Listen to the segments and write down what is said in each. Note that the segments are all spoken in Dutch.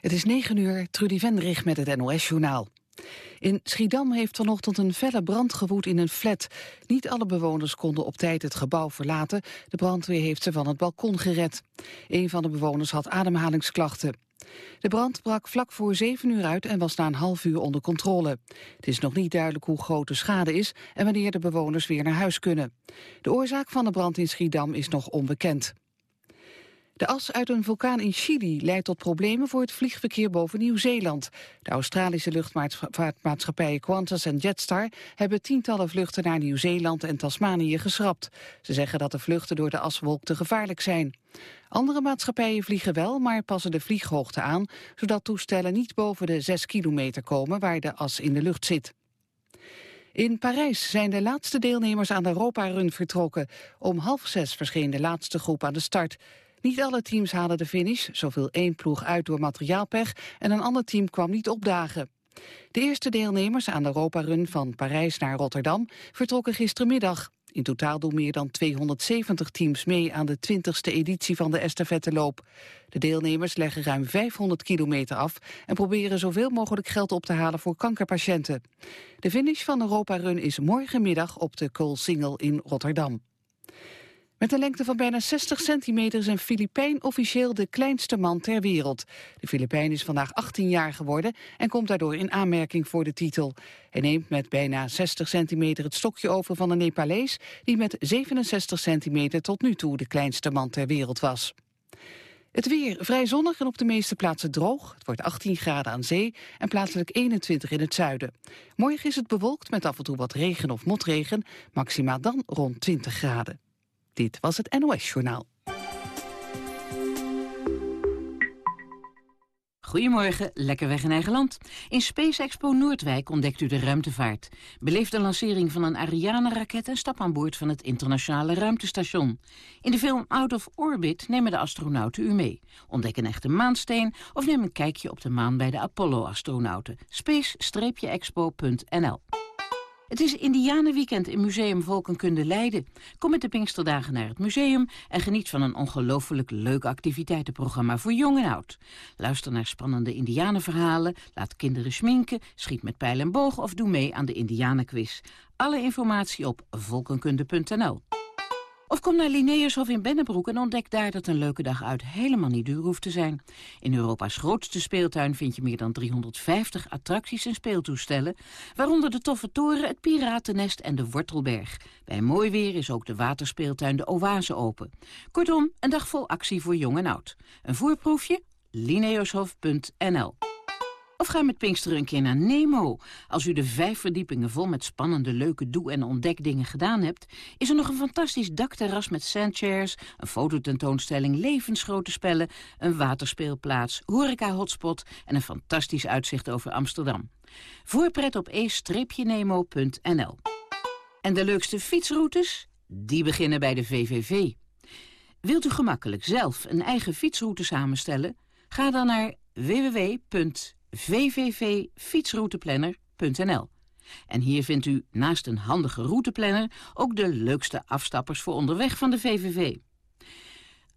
Het is 9 uur, Trudy Vendrig met het NOS-journaal. In Schiedam heeft vanochtend een felle brand gewoed in een flat. Niet alle bewoners konden op tijd het gebouw verlaten. De brandweer heeft ze van het balkon gered. Een van de bewoners had ademhalingsklachten. De brand brak vlak voor 7 uur uit en was na een half uur onder controle. Het is nog niet duidelijk hoe groot de schade is en wanneer de bewoners weer naar huis kunnen. De oorzaak van de brand in Schiedam is nog onbekend. De as uit een vulkaan in Chili leidt tot problemen voor het vliegverkeer boven Nieuw-Zeeland. De Australische luchtvaartmaatschappijen Qantas en Jetstar hebben tientallen vluchten naar Nieuw-Zeeland en Tasmanië geschrapt. Ze zeggen dat de vluchten door de aswolk te gevaarlijk zijn. Andere maatschappijen vliegen wel, maar passen de vlieghoogte aan, zodat toestellen niet boven de 6 kilometer komen waar de as in de lucht zit. In Parijs zijn de laatste deelnemers aan de Europa-run vertrokken. Om half zes verscheen de laatste groep aan de start. Niet alle teams halen de finish, zoveel één ploeg uit door materiaalpech en een ander team kwam niet opdagen. De eerste deelnemers aan de Europa-run van Parijs naar Rotterdam vertrokken gistermiddag. In totaal doen meer dan 270 teams mee aan de 20ste editie van de estafetteloop. De deelnemers leggen ruim 500 kilometer af en proberen zoveel mogelijk geld op te halen voor kankerpatiënten. De finish van de Europa-run is morgenmiddag op de Koolsingel in Rotterdam. Met een lengte van bijna 60 centimeter is een Filipijn officieel de kleinste man ter wereld. De Filipijn is vandaag 18 jaar geworden en komt daardoor in aanmerking voor de titel. Hij neemt met bijna 60 centimeter het stokje over van een Nepalees... die met 67 centimeter tot nu toe de kleinste man ter wereld was. Het weer vrij zonnig en op de meeste plaatsen droog. Het wordt 18 graden aan zee en plaatselijk 21 in het zuiden. Morgen is het bewolkt met af en toe wat regen of motregen, maximaal dan rond 20 graden. Dit was het NOS Journaal. Goedemorgen, lekker weg in eigen land. In Space Expo Noordwijk ontdekt u de ruimtevaart. Beleef de lancering van een Ariane-raket en stap aan boord van het internationale ruimtestation. In de film Out of Orbit nemen de astronauten u mee. Ontdek een echte maansteen of neem een kijkje op de maan bij de Apollo-astronauten. space-expo.nl het is Indianenweekend in Museum Volkenkunde Leiden. Kom met de Pinksterdagen naar het museum en geniet van een ongelooflijk leuk activiteitenprogramma voor jong en oud. Luister naar spannende Indianenverhalen, laat kinderen schminken, schiet met pijl en boog of doe mee aan de Indianenquiz. Alle informatie op volkenkunde.nl. Of kom naar Linnaeushof in Bennebroek en ontdek daar dat een leuke dag uit helemaal niet duur hoeft te zijn. In Europa's grootste speeltuin vind je meer dan 350 attracties en speeltoestellen, waaronder de Toffe Toren, het Piratennest en de Wortelberg. Bij mooi weer is ook de waterspeeltuin de Oase open. Kortom, een dag vol actie voor jong en oud. Een voorproefje? Linnaeushof.nl of ga met Pinkster een keer naar Nemo. Als u de vijf verdiepingen vol met spannende, leuke doe- en ontdekdingen gedaan hebt... is er nog een fantastisch dakterras met sandchairs... een fototentoonstelling, levensgrote spellen... een waterspeelplaats, horeca-hotspot... en een fantastisch uitzicht over Amsterdam. Voorpret op e-nemo.nl En de leukste fietsroutes? Die beginnen bij de VVV. Wilt u gemakkelijk zelf een eigen fietsroute samenstellen? Ga dan naar www www.fietsrouteplanner.nl. En hier vindt u naast een handige routeplanner ook de leukste afstappers voor onderweg van de VVV.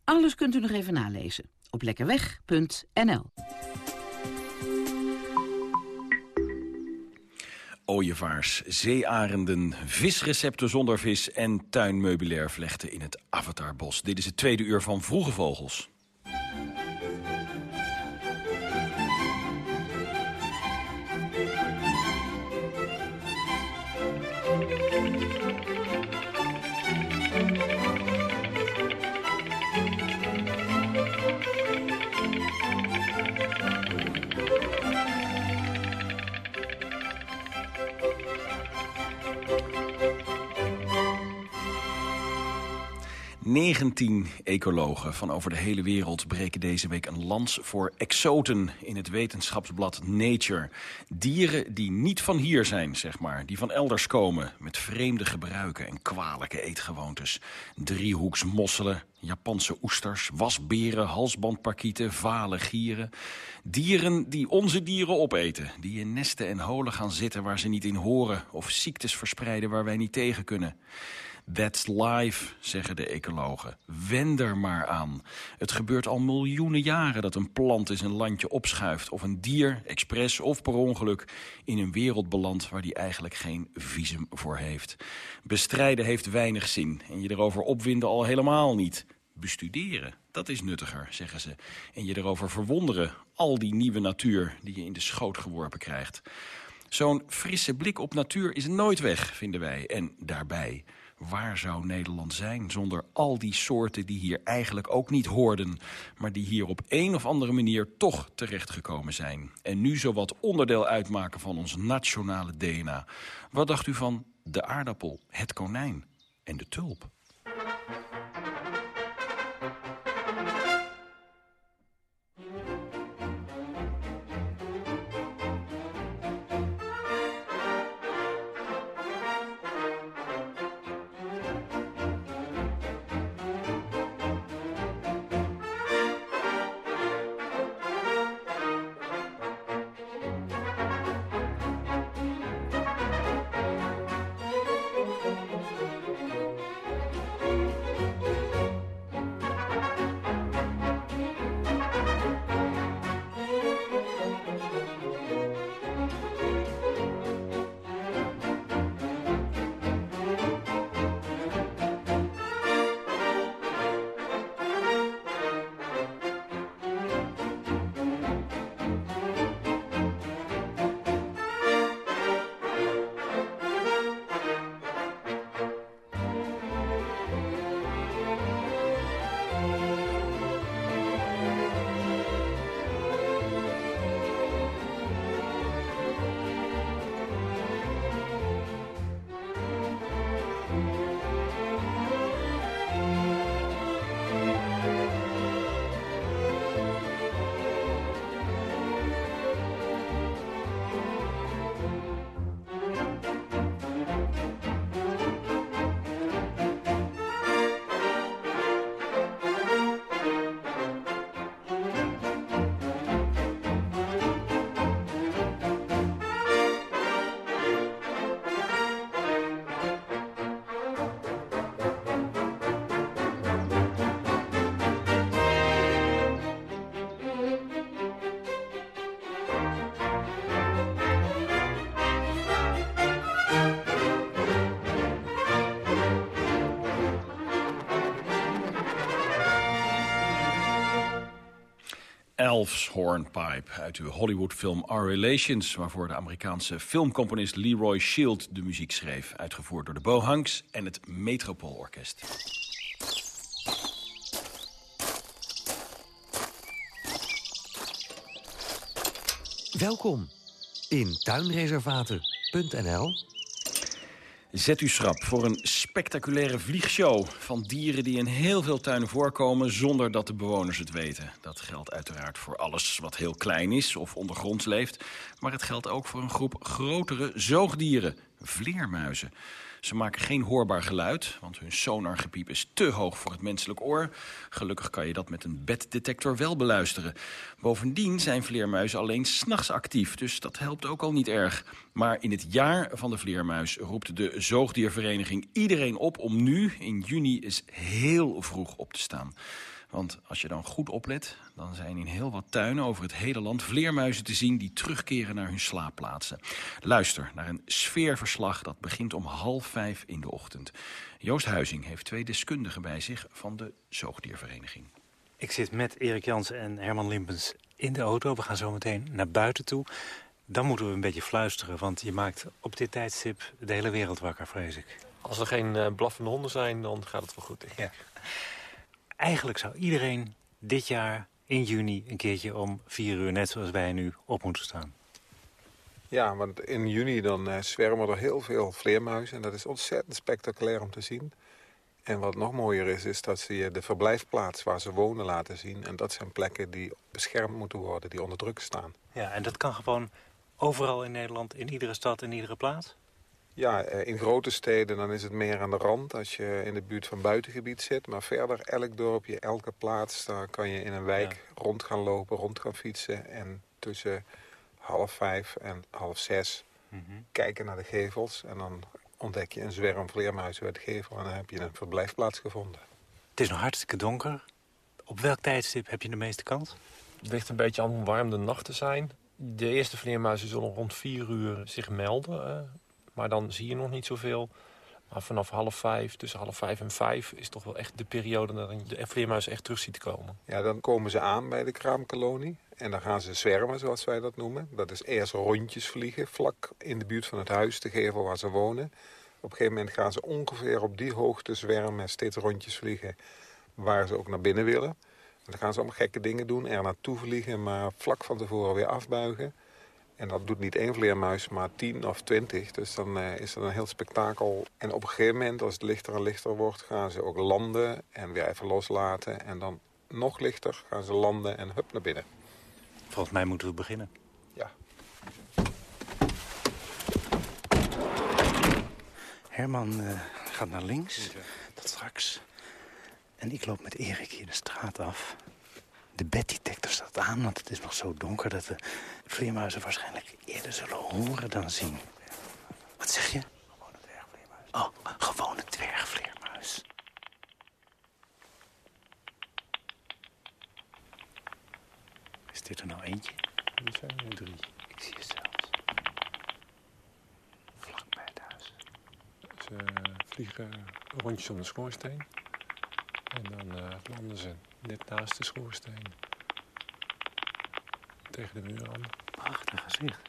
Alles kunt u nog even nalezen op lekkerweg.nl. Ooievaars, zeearenden, visrecepten zonder vis... en tuinmeubilair vlechten in het Avatarbos. Dit is het tweede uur van Vroege Vogels. 19 ecologen van over de hele wereld breken deze week een lans voor exoten in het wetenschapsblad Nature. Dieren die niet van hier zijn, zeg maar, die van elders komen met vreemde gebruiken en kwalijke eetgewoontes. Driehoeksmosselen, Japanse oesters, wasberen, halsbandparkieten, vale gieren. Dieren die onze dieren opeten, die in nesten en holen gaan zitten waar ze niet in horen of ziektes verspreiden waar wij niet tegen kunnen. That's life, zeggen de ecologen. Wend er maar aan. Het gebeurt al miljoenen jaren dat een plant in zijn landje opschuift... of een dier, expres of per ongeluk, in een wereld belandt... waar die eigenlijk geen visum voor heeft. Bestrijden heeft weinig zin en je erover opwinden al helemaal niet bestuderen. Dat is nuttiger, zeggen ze. En je erover verwonderen, al die nieuwe natuur die je in de schoot geworpen krijgt. Zo'n frisse blik op natuur is nooit weg, vinden wij. En daarbij, waar zou Nederland zijn zonder al die soorten die hier eigenlijk ook niet hoorden... maar die hier op een of andere manier toch terechtgekomen zijn... en nu zowat onderdeel uitmaken van ons nationale DNA. Wat dacht u van de aardappel, het konijn en de tulp? Elf's Hornpipe uit uw Hollywoodfilm Our Relations... waarvoor de Amerikaanse filmcomponist Leroy Shield de muziek schreef. Uitgevoerd door de Bohanks en het Metropoolorkest. Welkom in tuinreservaten.nl Zet u schrap voor een spectaculaire vliegshow van dieren die in heel veel tuinen voorkomen zonder dat de bewoners het weten. Dat geldt uiteraard voor alles wat heel klein is of ondergronds leeft. Maar het geldt ook voor een groep grotere zoogdieren, vleermuizen. Ze maken geen hoorbaar geluid, want hun sonargepiep is te hoog voor het menselijk oor. Gelukkig kan je dat met een beddetector wel beluisteren. Bovendien zijn vleermuizen alleen s'nachts actief, dus dat helpt ook al niet erg. Maar in het jaar van de vleermuis roept de zoogdiervereniging iedereen op... om nu in juni eens heel vroeg op te staan. Want als je dan goed oplet, dan zijn in heel wat tuinen over het hele land vleermuizen te zien die terugkeren naar hun slaapplaatsen. Luister naar een sfeerverslag dat begint om half vijf in de ochtend. Joost Huizing heeft twee deskundigen bij zich van de Zoogdiervereniging. Ik zit met Erik Jansen en Herman Limpens in de auto. We gaan zo meteen naar buiten toe. Dan moeten we een beetje fluisteren, want je maakt op dit tijdstip de hele wereld wakker, vrees ik. Als er geen uh, blaffende honden zijn, dan gaat het wel goed. Ja. Eigenlijk zou iedereen dit jaar in juni een keertje om vier uur, net zoals wij nu, op moeten staan. Ja, want in juni dan uh, zwermen er heel veel vleermuizen. En dat is ontzettend spectaculair om te zien. En wat nog mooier is, is dat ze je de verblijfplaats waar ze wonen laten zien. En dat zijn plekken die beschermd moeten worden, die onder druk staan. Ja, en dat kan gewoon overal in Nederland, in iedere stad, in iedere plaats? Ja, eh, in grote steden dan is het meer aan de rand als je in de buurt van buitengebied zit. Maar verder, elk dorpje, elke plaats, daar kan je in een wijk rond gaan lopen, rond gaan fietsen. En tussen half vijf en half zes mhm. kijken naar de gevels. En dan ontdek je een zwerm vleermuizen uit gevel... en dan heb je een verblijfplaats gevonden. Het is nog hartstikke donker. Op welk tijdstip heb je de meeste kans? Het ligt een beetje aan hoe warm de nachten zijn. De eerste vleermuizen zullen rond vier uur zich melden. Maar dan zie je nog niet zoveel. Maar vanaf half vijf, tussen half vijf en vijf... is toch wel echt de periode dat je de vleermuizen echt terug ziet komen. Ja, dan komen ze aan bij de kraamkolonie. En dan gaan ze zwermen, zoals wij dat noemen. Dat is eerst rondjes vliegen, vlak in de buurt van het huis, de gevel waar ze wonen. Op een gegeven moment gaan ze ongeveer op die hoogte zwermen, steeds rondjes vliegen, waar ze ook naar binnen willen. En dan gaan ze allemaal gekke dingen doen, er naartoe vliegen, maar vlak van tevoren weer afbuigen. En dat doet niet één vleermuis, maar tien of twintig. Dus dan eh, is dat een heel spektakel. En op een gegeven moment, als het lichter en lichter wordt, gaan ze ook landen en weer even loslaten. En dan nog lichter gaan ze landen en hup naar binnen. Volgens mij moeten we beginnen. Ja. Herman eh, gaat naar links, dat straks. En ik loop met Erik hier de straat af. De beddetector staat aan, want het is nog zo donker... dat we vleermuizen waarschijnlijk eerder zullen horen dan zien. Wat zeg je? Gewone dwergvleermuis. Oh, gewone dwergvleermuis. Is dit er nou eentje? Er zijn er drie. Ik zie het zelfs. Vlak bij het huis. Ze eh, vliegen rondjes om de schoorsteen. En dan eh, landen ze net naast de schoorsteen. Tegen de muur aan. Prachtig gezicht.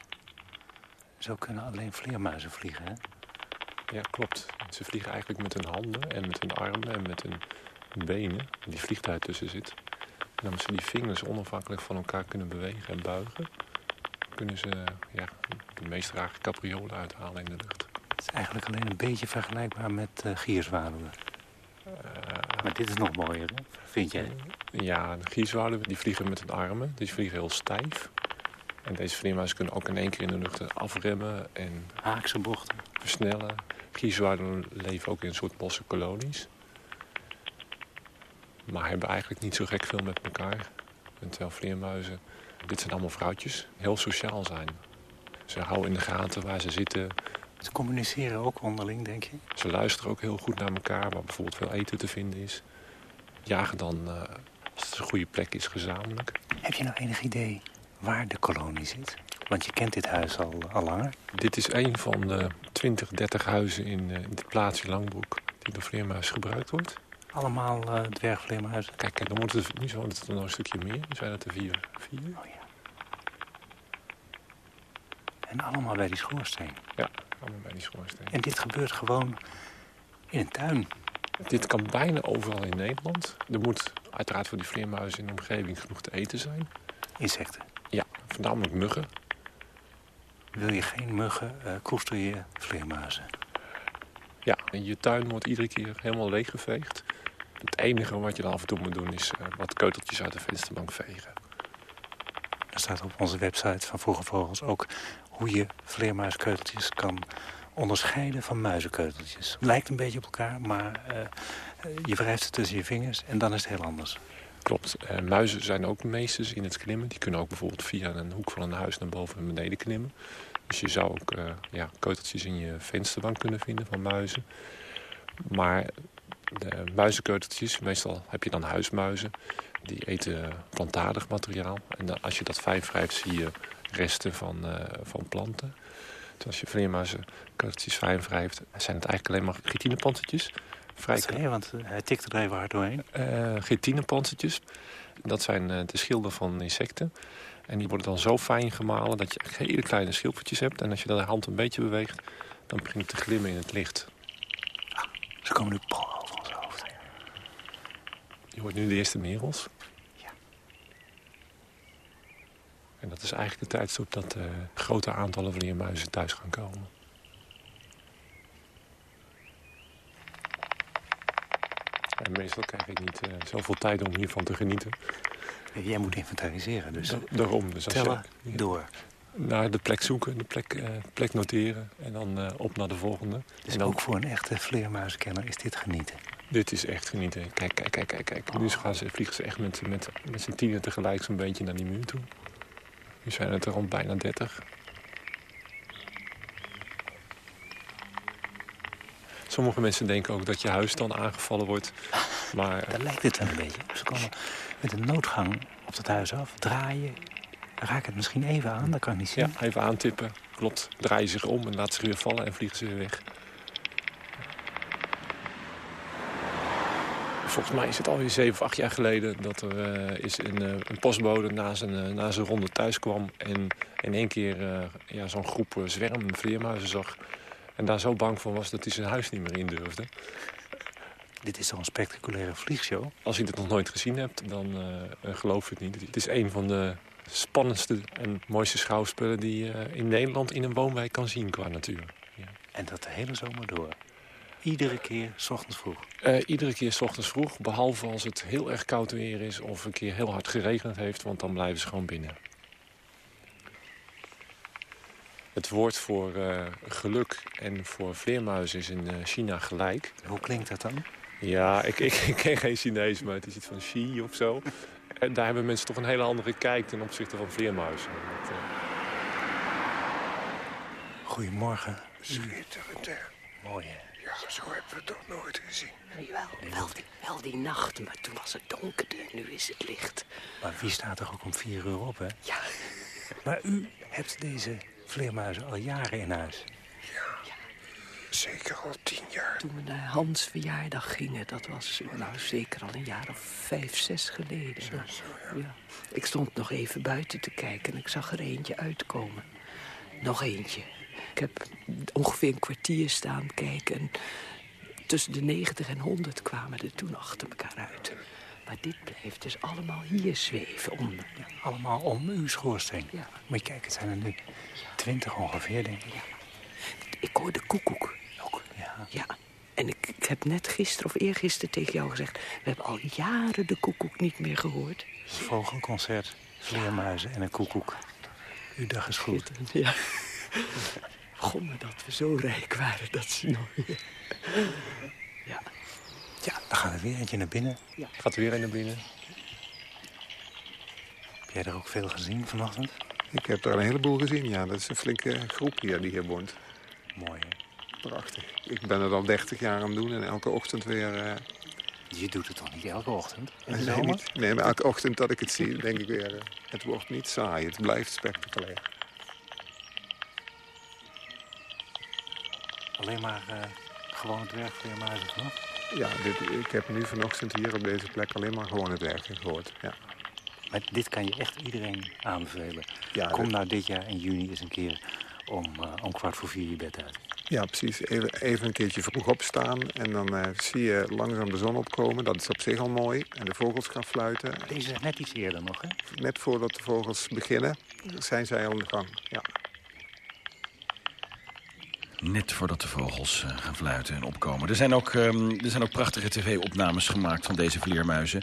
Zo kunnen alleen vleermuizen vliegen, hè? Ja, klopt. Ze vliegen eigenlijk met hun handen en met hun armen en met hun benen. Die vliegtuig tussen zit. En omdat ze die vingers onafhankelijk van elkaar kunnen bewegen en buigen... kunnen ze ja, de meest rare capriolen uithalen in de lucht. Het is eigenlijk alleen een beetje vergelijkbaar met uh, gierzwaluwen. Maar dit is nog mooier, hè? Vind jij? Ja, de gierzwaluwen die vliegen met hun armen. Die vliegen heel stijf. En deze vleermuizen kunnen ook in één keer in de lucht afremmen en Haakse bochten. versnellen. Gierzwaluwen leven ook in een soort bosse kolonies. Maar hebben eigenlijk niet zo gek veel met elkaar. En terwijl vleermuizen, dit zijn allemaal vrouwtjes, heel sociaal zijn. Ze houden in de gaten waar ze zitten. Ze communiceren ook onderling, denk je? Ze luisteren ook heel goed naar elkaar, waar bijvoorbeeld veel eten te vinden is. Jagen dan, eh, als het een goede plek is, gezamenlijk. Heb je nou enig idee waar de kolonie zit? Want je kent dit huis al, al langer. Dit is een van de 20, 30 huizen in, eh, in het plaatsje Langbroek die door vleermuis gebruikt wordt. Allemaal eh, dwergvleermuizen. Kijk, kijk, dan wordt het nu zo, het er nog een stukje meer. Nu zijn het er vier. vier. Oh ja. En allemaal bij die schoorsteen. Ja, allemaal bij die schoorsteen. En dit gebeurt gewoon in een tuin. Dit kan bijna overal in Nederland. Er moet uiteraard voor die vleermuizen in de omgeving genoeg te eten zijn. Insecten. Ja, voornamelijk muggen. Wil je geen muggen, eh koester je vleermuizen. Ja, en je tuin wordt iedere keer helemaal leeggeveegd. Het enige wat je dan af en toe moet doen is eh, wat keuteltjes uit de vensterbank vegen. Staat op onze website van Vroege Vogels ook hoe je vleermuiskeuteltjes kan onderscheiden van muizenkeuteltjes. Lijkt een beetje op elkaar, maar eh, je wrijft ze tussen je vingers en dan is het heel anders. Klopt. Eh, muizen zijn ook meesters in het klimmen. Die kunnen ook bijvoorbeeld via een hoek van een huis naar boven en beneden klimmen. Dus je zou ook eh, ja, keuteltjes in je vensterbank kunnen vinden van muizen. Maar de muizenkeuteltjes, meestal heb je dan huismuizen. Die eten plantaardig materiaal. En dan, als je dat fijn wrijft, zie je resten van, eh, van planten. Dus als je vleermuizenkeuteltjes fijn wrijft, zijn het eigenlijk alleen maar chitinepantertjes. Vrij Wat je? Want eh, hij tikte er even hard doorheen. chitinepansertjes. Dat zijn de schilden van insecten. En die worden dan zo fijn gemalen dat je hele kleine schilfertjes hebt. En als je de hand een beetje beweegt, dan begint het te glimmen in het licht. Ze komen nu pal over ons hoofd. Je hoort nu de eerste merels. Ja. En dat is eigenlijk de tijdstip dat eh, grote aantallen vleermuizen thuis gaan komen. En meestal krijg ik niet eh, zoveel tijd om hiervan te genieten. Jij moet inventariseren, dus Da- daarom. Dus als je- tellen door. naar de plek zoeken, de plek, eh, plek noteren en dan op naar de volgende. Dus en dan, ook voor een echte vleermuizenkenner is dit genieten. Dit is echt genieten. Kijk, kijk, kijk, kijk. kijk. Nu gaan ze, vliegen ze echt met, met, met z'n tienen tegelijk zo'n beetje naar die muur toe. Nu zijn het er rond bijna 30. Sommige mensen denken ook dat je huis dan aangevallen wordt. Maar, Daar lijkt het wel een beetje. Ze komen met een noodgang op het huis af, draaien. Raak het misschien even aan, dat kan ik niet zien. ja, even aantippen. Klopt. Draaien zich om en laten zich weer vallen en vliegen ze weer weg. Volgens mij is het alweer zeven of acht jaar geleden dat er eh, is een, eh, een postbode na zijn, eh, na zijn ronde thuis kwam. En in één keer ja, zo'n groep zwerm vleermuizen zag. En daar zo bang van was dat hij zijn huis niet meer in durfde. Dit is toch een spectaculaire vliegshow? Als je dit nog nooit gezien hebt, dan geloof je het niet. Het is een van de spannendste en mooiste schouwspellen die je in Nederland in een woonwijk kan zien qua natuur. Ja. En dat de hele zomer door. Iedere keer, s ochtends vroeg. Eh, iedere keer s ochtends vroeg, behalve als het heel erg koud weer is... of een keer heel hard geregend heeft, want dan blijven ze gewoon binnen. Het woord voor eh, geluk en voor vleermuizen is in eh, China gelijk. Hoe klinkt dat dan? Ja, ik, ik, ik ken geen Chinees, maar het is iets van Xi of zo. En daar hebben mensen toch een hele andere kijk ten opzichte van vleermuizen. Goedemorgen. Schitterend, hè? Mooi, hè? Ja, zo hebben we het toch nooit gezien. Wel, wel, die, wel die nacht, maar toen was het donker en nu is het licht. Maar wie staat toch ook om vier uur op, hè? Ja, Maar u hebt deze vleermuizen al jaren in huis. Zeker al tien jaar. toen we naar Hans verjaardag gingen, dat was nou zeker al een jaar of vijf, zes geleden. ja. Ik stond nog even buiten te kijken en ik zag er eentje uitkomen. Nog eentje. Ik heb ongeveer een kwartier staan kijken. En tussen de 90 en 100 kwamen er toen achter elkaar uit. Maar dit blijft dus allemaal hier zweven. Ja, allemaal om uw schoorsteen. Ja. Moet je kijken, het zijn er nu twintig ongeveer, denk ik. Ik hoor de koekoek ook. Ja. Ja. En ik, ik heb net gisteren of eergisteren tegen jou gezegd... we hebben al jaren de koekoek niet meer gehoord. Vogelconcert, vleermuizen en een koekoek. Uw dag is goed. Ja. Maar dat we zo rijk waren, dat ze nooit... Ja. Ja, dan gaat er weer eentje naar binnen. gaat er weer een naar binnen. Heb jij er ook veel gezien vanochtend? Ik heb er een heleboel gezien, ja. Dat is een flinke groep hier die hier woont. Mooi, hè? Prachtig. Ik ben het al 30 jaar aan het doen en elke ochtend weer... eh, Je doet het toch niet elke ochtend? Nee, niet. nee, maar elke ochtend dat ik het zie, denk ik weer... eh, het wordt niet saai, het blijft spectaculair. Alleen maar eh gewone dwergvleermuizen genoeg? Ja, dit, ik heb nu vanochtend hier op deze plek alleen maar gewoon het werk gehoord. Ja, Maar dit kan je echt iedereen aanbevelen. ja, Kom dit- nou dit jaar in juni eens een keer om, eh, om kwart voor vier je bed uit. ja precies. Even, even een keertje vroeg opstaan en dan eh, zie je langzaam de zon opkomen. Dat is op zich al mooi. En de vogels gaan fluiten. Deze is net iets eerder nog, hè? Net voordat de vogels beginnen, zijn zij al in de gang. Ja. Net voordat de vogels eh, gaan fluiten en opkomen. Er zijn ook, ehm, er zijn ook prachtige tv-opnames gemaakt van deze vleermuizen.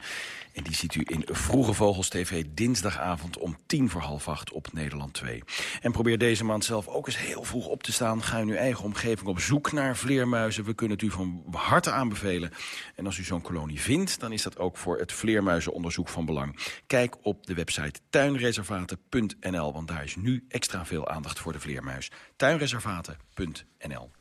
En die ziet u in Vroege Vogels TV dinsdagavond om tien voor half acht op Nederland 2. En probeer deze maand zelf ook eens heel vroeg op te staan. Ga in uw eigen omgeving op zoek naar vleermuizen. We kunnen het u van harte aanbevelen. En als u zo'n kolonie vindt, dan is dat ook voor het vleermuizenonderzoek van belang. Kijk op de website tuinreservaten.nl, want daar is nu extra veel aandacht voor de vleermuis. Tuinreservaten.nl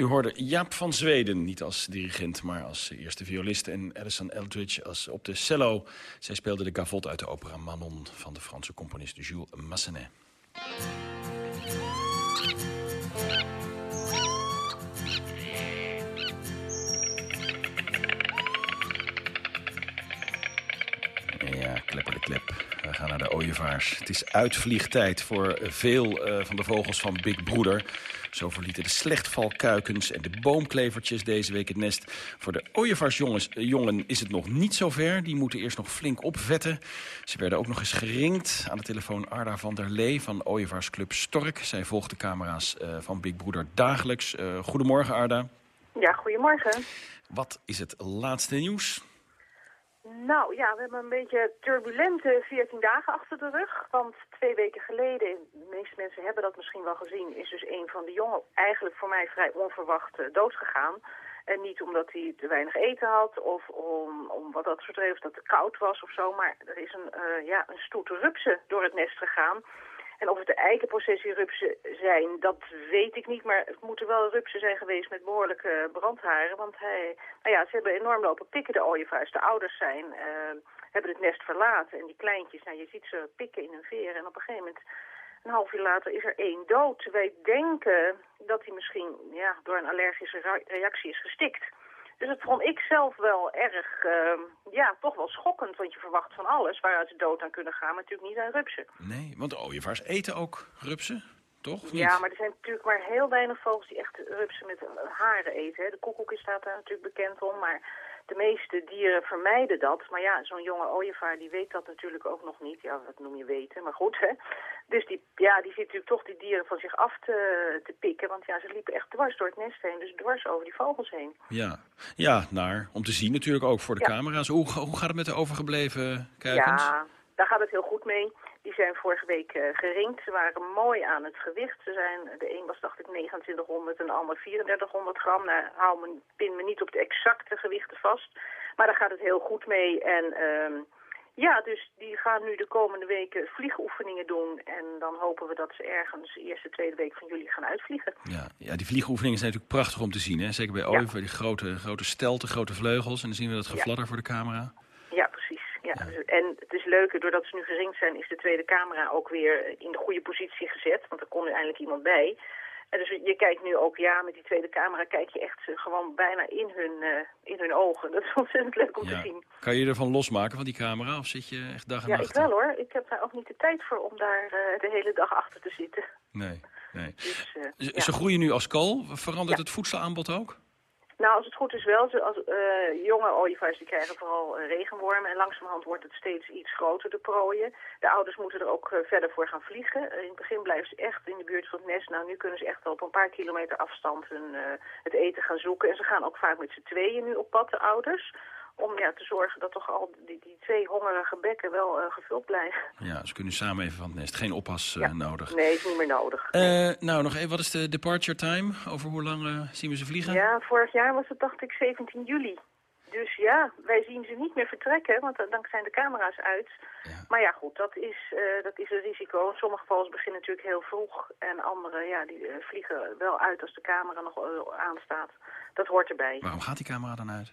U hoorde Jaap van Zweden, niet als dirigent, maar als eerste violist... en Alison Eldridge als op de cello. Zij speelde de gavotte uit de opera Manon... van de Franse componist Jules Massenet. Ja, klepper de klep. We gaan naar de ooievaars. Het is uitvliegtijd voor veel uh, van de vogels van Big Broeder. Zo verlieten de slechtvalkuikens en de boomklevertjes deze week het nest. Voor de ooievaarsjongen is het nog niet zo ver. Die moeten eerst nog flink opvetten. Ze werden ook nog eens geringd. Aan de telefoon Arda van der Lee van Ooievaarsclub Stork. Zij volgt de camera's uh, van Big Broeder dagelijks. Uh, goedemorgen Arda. Ja, goedemorgen. Wat is het laatste nieuws? Nou ja, we hebben een beetje turbulente 14 dagen achter de rug. Want twee weken geleden, de meeste mensen hebben dat misschien wel gezien... is dus een van de jongen eigenlijk voor mij vrij onverwacht uh, doodgegaan. En niet omdat hij te weinig eten had of om, om wat dat soort reden, of dat het koud was of zo. Maar er is een, uh, ja, een stoet rupsen door het nest gegaan. En of het de eikenprocessierupsen zijn, dat weet ik niet. Maar het moeten wel rupsen zijn geweest met behoorlijke brandharen. Want hij, nou ja, ze hebben enorm lopen pikken, de ooievaars. De ouders zijn, uh, hebben het nest verlaten. En die kleintjes, nou, je ziet ze pikken in hun veren. En op een gegeven moment, een half uur later, is er één dood. Wij denken dat hij misschien ja, door een allergische reactie is gestikt. Dus dat vond ik zelf wel erg, uh, ja, toch wel schokkend. Want je verwacht van alles waaruit ze dood aan kunnen gaan, maar natuurlijk niet aan rupsen. Nee, want ooievaars eten ook rupsen, toch? Ja, maar er zijn natuurlijk maar heel weinig vogels die echt rupsen met haren eten. Hè. De koekoek staat daar natuurlijk bekend om, maar de meeste dieren vermijden dat. Maar ja, zo'n jonge ooievaar die weet dat natuurlijk ook nog niet. Ja, wat noem je weten, maar goed. Hè? Dus die, ja, die zit natuurlijk toch die dieren van zich af te, te pikken. Want ja, ze liepen echt dwars door het nest heen. Dus dwars over die vogels heen. Ja, ja naar, om te zien natuurlijk ook voor de ja. camera's. Hoe, hoe gaat het met de overgebleven kuikens? Ja, daar gaat het heel goed mee. Die zijn vorige week uh, geringd. Ze waren mooi aan het gewicht. Ze zijn, de een was dacht ik 2900 en de ander 3400 gram. Nou, hou me, pin me niet op de exacte gewichten vast. Maar daar gaat het heel goed mee. En uh, ja, dus die gaan nu de komende weken vliegoefeningen doen. En dan hopen we dat ze ergens de eerste, tweede week van juli gaan uitvliegen. Ja, ja die vliegoefeningen zijn natuurlijk prachtig om te zien. Hè? Zeker bij ja. die grote, grote stelten, grote vleugels. En dan zien we dat gefladder ja. voor de camera. Ja, precies. Ja, ja. En het is leuker, doordat ze nu geringd zijn, is de tweede camera ook weer in de goede positie gezet. Want er kon nu eindelijk iemand bij. En dus je kijkt nu ook, ja, met die tweede camera kijk je echt gewoon bijna in hun, uh, in hun ogen. Dat is ontzettend leuk om ja. te zien. Kan je ervan losmaken van die camera of zit je echt dag en ja, nacht? Ja, ik wel hoor. Ik heb daar ook niet de tijd voor om daar uh, de hele dag achter te zitten. Nee, nee. Dus, uh, ze, ja. ze groeien nu als kool. Verandert het voedselaanbod ook? Nou, als het goed is wel. Als, uh, jonge ooievaars die krijgen vooral uh, regenwormen. En langzamerhand wordt het steeds iets groter, de prooien. De ouders moeten er ook uh, verder voor gaan vliegen. in het begin blijven ze echt in de buurt van het nest. Nou, nu kunnen ze echt wel op een paar kilometer afstand hun, het eten gaan zoeken. En ze gaan ook vaak met z'n tweeën nu op pad, de ouders om ja, te zorgen dat toch al die, die twee hongerige bekken wel uh, gevuld blijven. Ja, ze kunnen samen even van het nest. Geen oppas uh, ja. nodig. Nee, is niet meer nodig. Uh, nou, nog even, wat is de departure time? Over hoe lang zien we ze vliegen? Ja, vorig jaar was het dacht ik 17 juli. Dus ja, wij zien ze niet meer vertrekken, want dan zijn de camera's uit. Ja. Maar ja, goed, dat is, dat is een risico. Sommige vogels beginnen natuurlijk heel vroeg. En andere, ja, die vliegen wel uit als de camera nog aanstaat. Dat hoort erbij. Waarom gaat die camera dan uit?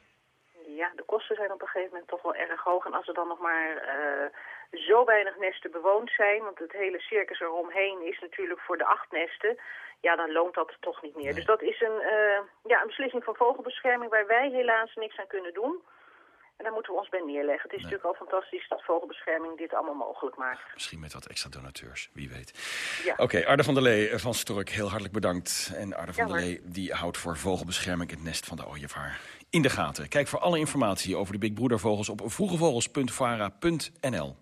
Ja, de kosten zijn op een gegeven moment toch wel erg hoog. En als er dan nog maar uh, zo weinig nesten bewoond zijn, want het hele circus eromheen is natuurlijk voor de acht nesten, ja, dan loont dat toch niet meer. Nee. Dus dat is een, uh, ja, een beslissing van vogelbescherming waar wij helaas niks aan kunnen doen. En daar moeten we ons bij neerleggen. Het is nee. natuurlijk al fantastisch dat vogelbescherming dit allemaal mogelijk maakt. Misschien met wat extra donateurs, wie weet. Ja. Oké, okay, Arde van der Lee van Stork, heel hartelijk bedankt. En Arde van der Lee die houdt voor vogelbescherming het nest van de ooievaar in de gaten. Kijk voor alle informatie over de Big Broeder vogels op vroegevogels.vara.nl.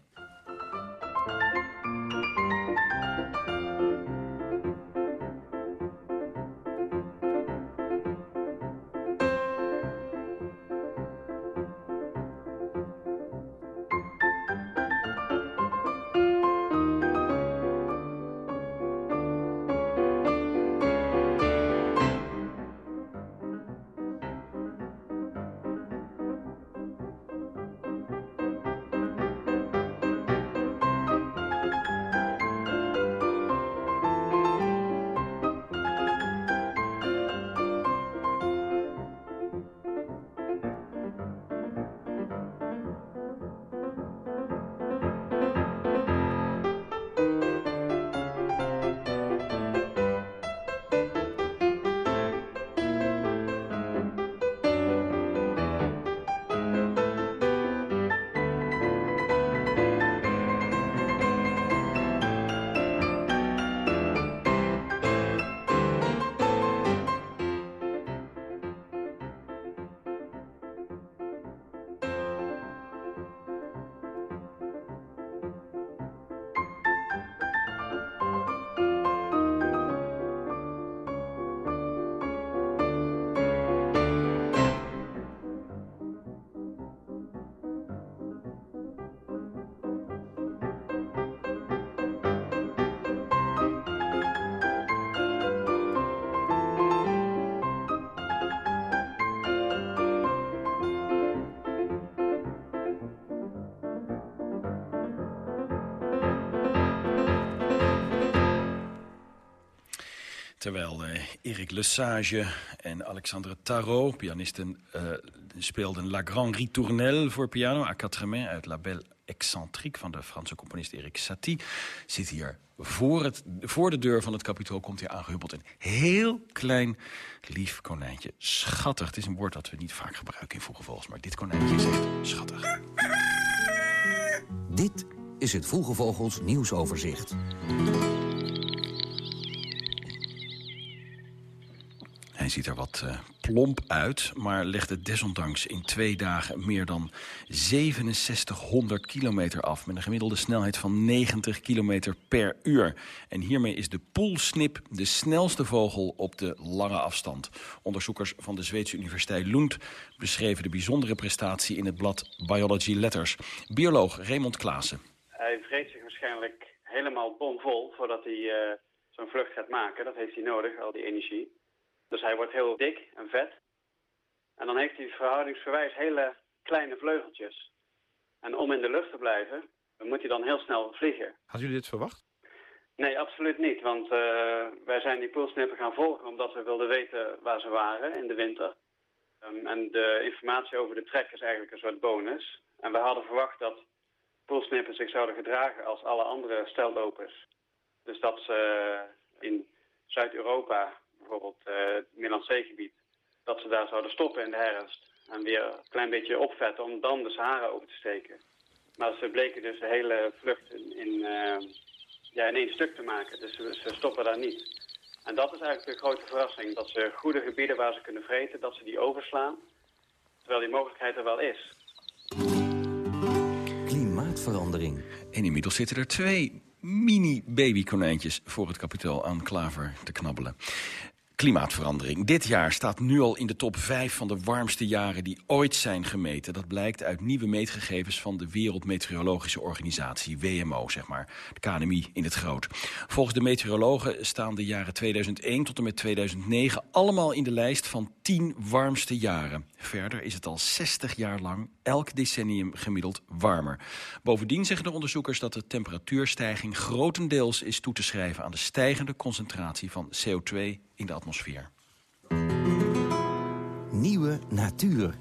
Terwijl uh, Eric Lesage en Alexandre Tarot, pianisten, uh, speelden La Grande Ritournelle voor piano... à quatre mains uit La Belle Excentrique van de Franse componist Erik Satie... zit hier voor, het, voor de deur van het kapitool, komt hier aangehuppeld... een heel klein, lief konijntje. Schattig, het is een woord dat we niet vaak gebruiken in Vroege Vogels... maar dit konijntje is echt schattig. Dit is het Vroege Vogels nieuwsoverzicht. Hij ziet er wat uh, plomp uit, maar legde desondanks in twee dagen meer dan 6700 kilometer af... met een gemiddelde snelheid van 90 kilometer per uur. En hiermee is de poolsnip de snelste vogel op de lange afstand. Onderzoekers van de Zweedse Universiteit Lund beschreven de bijzondere prestatie in het blad Biology Letters. Bioloog Raymond Klaassen. Hij vreet zich waarschijnlijk helemaal bomvol voordat hij uh, zo'n vlucht gaat maken. Dat heeft hij nodig, al die energie. Dus hij wordt heel dik en vet. En dan heeft hij verhoudingsgewijs hele kleine vleugeltjes. En om in de lucht te blijven, moet hij dan heel snel vliegen. Had jullie dit verwacht? Nee, absoluut niet. Want uh, wij zijn die poolsnippen gaan volgen omdat we wilden weten waar ze waren in de winter. Um, en de informatie over de trek is eigenlijk een soort bonus. En we hadden verwacht dat poolsnippen zich zouden gedragen als alle andere steldopers. Dus dat ze in Zuid-Europa bijvoorbeeld uh, het Middellandse Zeegebied, dat ze daar zouden stoppen in de herfst. En weer een klein beetje opvetten om dan de Sahara over te steken. Maar ze bleken dus de hele vlucht in, in, uh, ja, in één stuk te maken. Dus ze, ze, stoppen daar niet. En dat is eigenlijk de grote verrassing. Dat ze goede gebieden waar ze kunnen vreten, dat ze die overslaan. Terwijl die mogelijkheid er wel is. Klimaatverandering. En inmiddels zitten er twee mini-babykonijntjes voor het kapitaal aan klaver te knabbelen. Klimaatverandering. Dit jaar staat nu al in de top 5 van de warmste jaren die ooit zijn gemeten. Dat blijkt uit nieuwe meetgegevens van de Wereldmeteorologische Organisatie, WMO, zeg maar. De KNMI in het groot. Volgens de meteorologen staan de jaren 2001 tot en met 2009 allemaal in de lijst van 10 warmste jaren. Verder is het al 60 jaar lang elk decennium gemiddeld warmer. Bovendien zeggen de onderzoekers dat de temperatuurstijging grotendeels is toe te schrijven aan de stijgende concentratie van CO2 in de atmosfeer. Nieuwe natuur.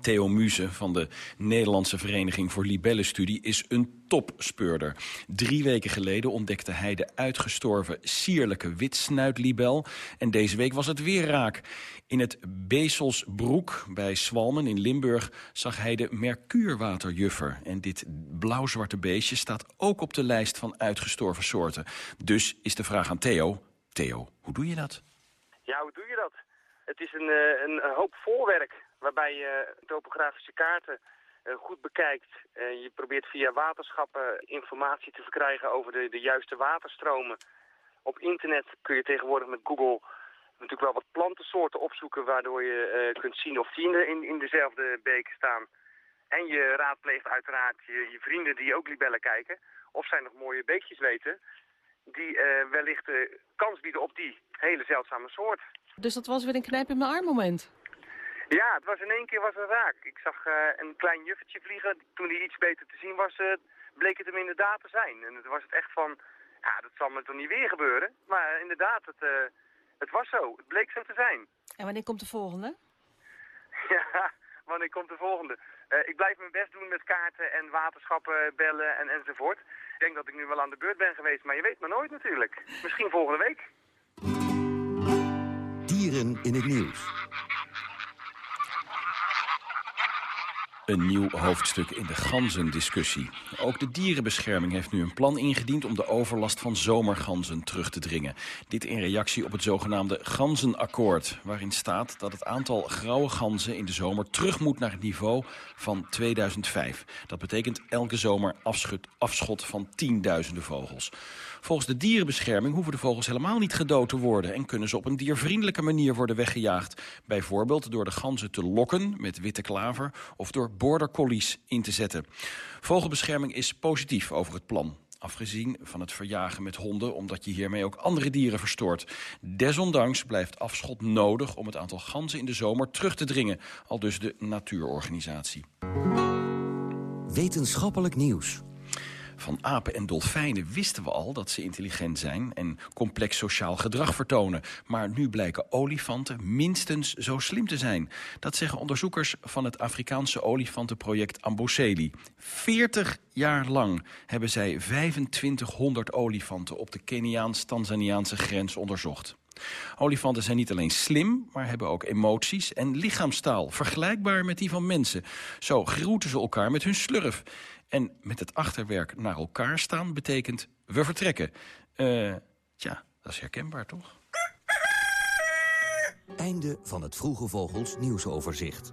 Theo Muse van de Nederlandse Vereniging voor Libellenstudie is een topspeurder. Drie weken geleden ontdekte hij de uitgestorven sierlijke witsnuitlibel. En deze week was het weer raak. In het Bezelsbroek bij Swalmen in Limburg zag hij de merkuurwaterjuffer. En dit blauw-zwarte beestje staat ook op de lijst van uitgestorven soorten. Dus is de vraag aan Theo... Theo, hoe doe je dat? Ja, hoe doe je dat? Het is een, een, een hoop voorwerk waarbij je topografische kaarten uh, goed bekijkt. Uh, je probeert via waterschappen informatie te verkrijgen over de, de juiste waterstromen. Op internet kun je tegenwoordig met Google natuurlijk wel wat plantensoorten opzoeken... waardoor je kunt zien of die in, in dezelfde beek staan. En je raadpleegt uiteraard je, je vrienden die ook libellen kijken... of zij nog mooie beekjes weten die uh, wellicht de kans bieden op die hele zeldzame soort. Dus dat was weer een knijp in mijn arm moment? Ja, het was in één keer was het raak. Ik zag uh, een klein juffertje vliegen. Toen hij iets beter te zien was, uh, bleek het hem inderdaad te zijn. En het was het echt van, ja, dat zal me toch niet weer gebeuren. Maar inderdaad, het, het was zo. Het bleek zo te zijn. En wanneer komt de volgende? ja, wanneer komt de volgende? Ik blijf mijn best doen met kaarten en waterschappen bellen en, enzovoort. Ik denk dat ik nu wel aan de beurt ben geweest, maar je weet maar nooit natuurlijk. Misschien volgende week. Dieren in het nieuws. Een nieuw hoofdstuk in de ganzendiscussie. Ook de dierenbescherming heeft nu een plan ingediend... om de overlast van zomerganzen terug te dringen. Dit in reactie op het zogenaamde ganzenakkoord... waarin staat dat het aantal grauwe ganzen in de zomer... terug moet naar het niveau van 2005. Dat betekent elke zomer afschot, afschot van tienduizenden vogels. Volgens de dierenbescherming hoeven de vogels helemaal niet gedood te worden... en kunnen ze op een diervriendelijke manier worden weggejaagd. Bijvoorbeeld door de ganzen te lokken met witte klaver... of door border collies in te zetten. Vogelbescherming is positief over het plan. Afgezien van het verjagen met honden, omdat je hiermee ook andere dieren verstoort. Desondanks blijft afschot nodig om het aantal ganzen in de zomer terug te dringen. Al dus de natuurorganisatie. Wetenschappelijk nieuws. Van apen en dolfijnen wisten we al dat ze intelligent zijn... en complex sociaal gedrag vertonen. Maar nu blijken olifanten minstens zo slim te zijn. Dat zeggen onderzoekers van het Afrikaanse olifantenproject Amboseli. 40 jaar lang hebben zij 2500 olifanten... op de Keniaans-Tanzaniaanse grens onderzocht. Olifanten zijn niet alleen slim, maar hebben ook emoties en lichaamstaal. Vergelijkbaar met die van mensen. Zo groeten ze elkaar met hun slurf. En met het achterwerk naar elkaar staan betekent we vertrekken. Eh, tja, dat is herkenbaar toch? Einde van het Vroege Vogels nieuwsoverzicht.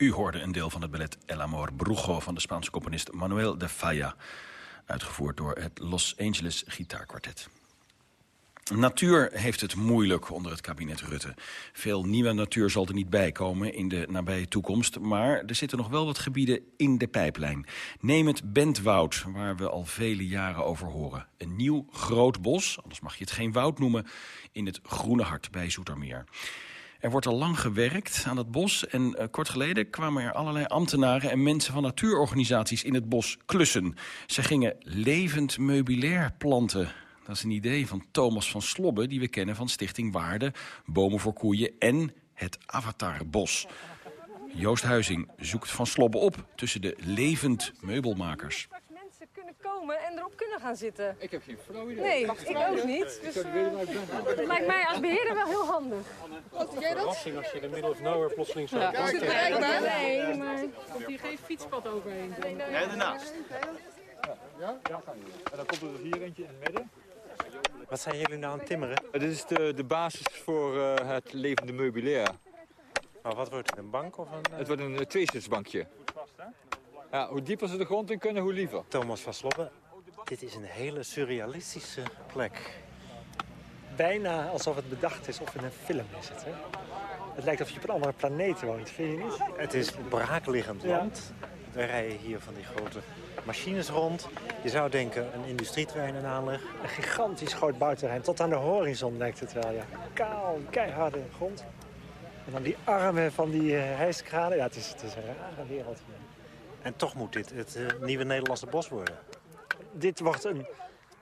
U hoorde een deel van het ballet El Amor Brujo van de Spaanse componist Manuel de Falla. Uitgevoerd door het Los Angeles Gitaarkwartet. Natuur heeft het moeilijk onder het kabinet Rutte. Veel nieuwe natuur zal er niet bij komen in de nabije toekomst... maar er zitten nog wel wat gebieden in de pijplijn. Neem het Bentwoud, waar we al vele jaren over horen. Een nieuw groot bos, anders mag je het geen woud noemen... in het Groene Hart bij Zoetermeer. Er wordt al lang gewerkt aan het bos en uh, kort geleden kwamen er allerlei ambtenaren en mensen van natuurorganisaties in het bos klussen. Ze gingen levend meubilair planten. Dat is een idee van Thomas van Slobbe, die we kennen van Stichting Waarde, Bomen voor Koeien en het Avatarbos. Joost Huizing zoekt van Slobbe op tussen de levend meubelmakers komen en erop kunnen gaan zitten. Ik heb geen flauw idee. Nee, ik ook niet. Dus, uh, het lijkt mij als beheerder wel heel handig. Wat jij dat? als je in de middle of nowhere plotseling zo... Ja. Is het bereikbaar? Nee, maar komt hier geen fietspad overheen? Nee, nee, ernaast. Ja? Ja. En dan komt er hier eentje in het midden. Wat zijn jullie nou aan het timmeren? Dit is de, de basis voor uh, het levende meubilair. Maar wat wordt het, een bank of een... Uh... Het wordt een uh, tweezitsbankje. Goed vast, hè? Ja, hoe dieper ze de grond in kunnen, hoe liever. Thomas van Sloppen, dit is een hele surrealistische plek. Bijna alsof het bedacht is of in een film is het. Hè? Het lijkt of je op een andere planeet woont, vind je niet? Het is braakliggend land. Ja. Er rijden hier van die grote machines rond. Je zou denken een industrieterrein in aanleg. Een gigantisch groot bouwterrein. Tot aan de horizon lijkt het wel, ja. Kaal, keiharde grond. En dan die armen van die uh, hijskranen. Ja, het is, het is een rare wereld hier. En toch moet dit het uh, nieuwe Nederlandse bos worden. Dit wordt een,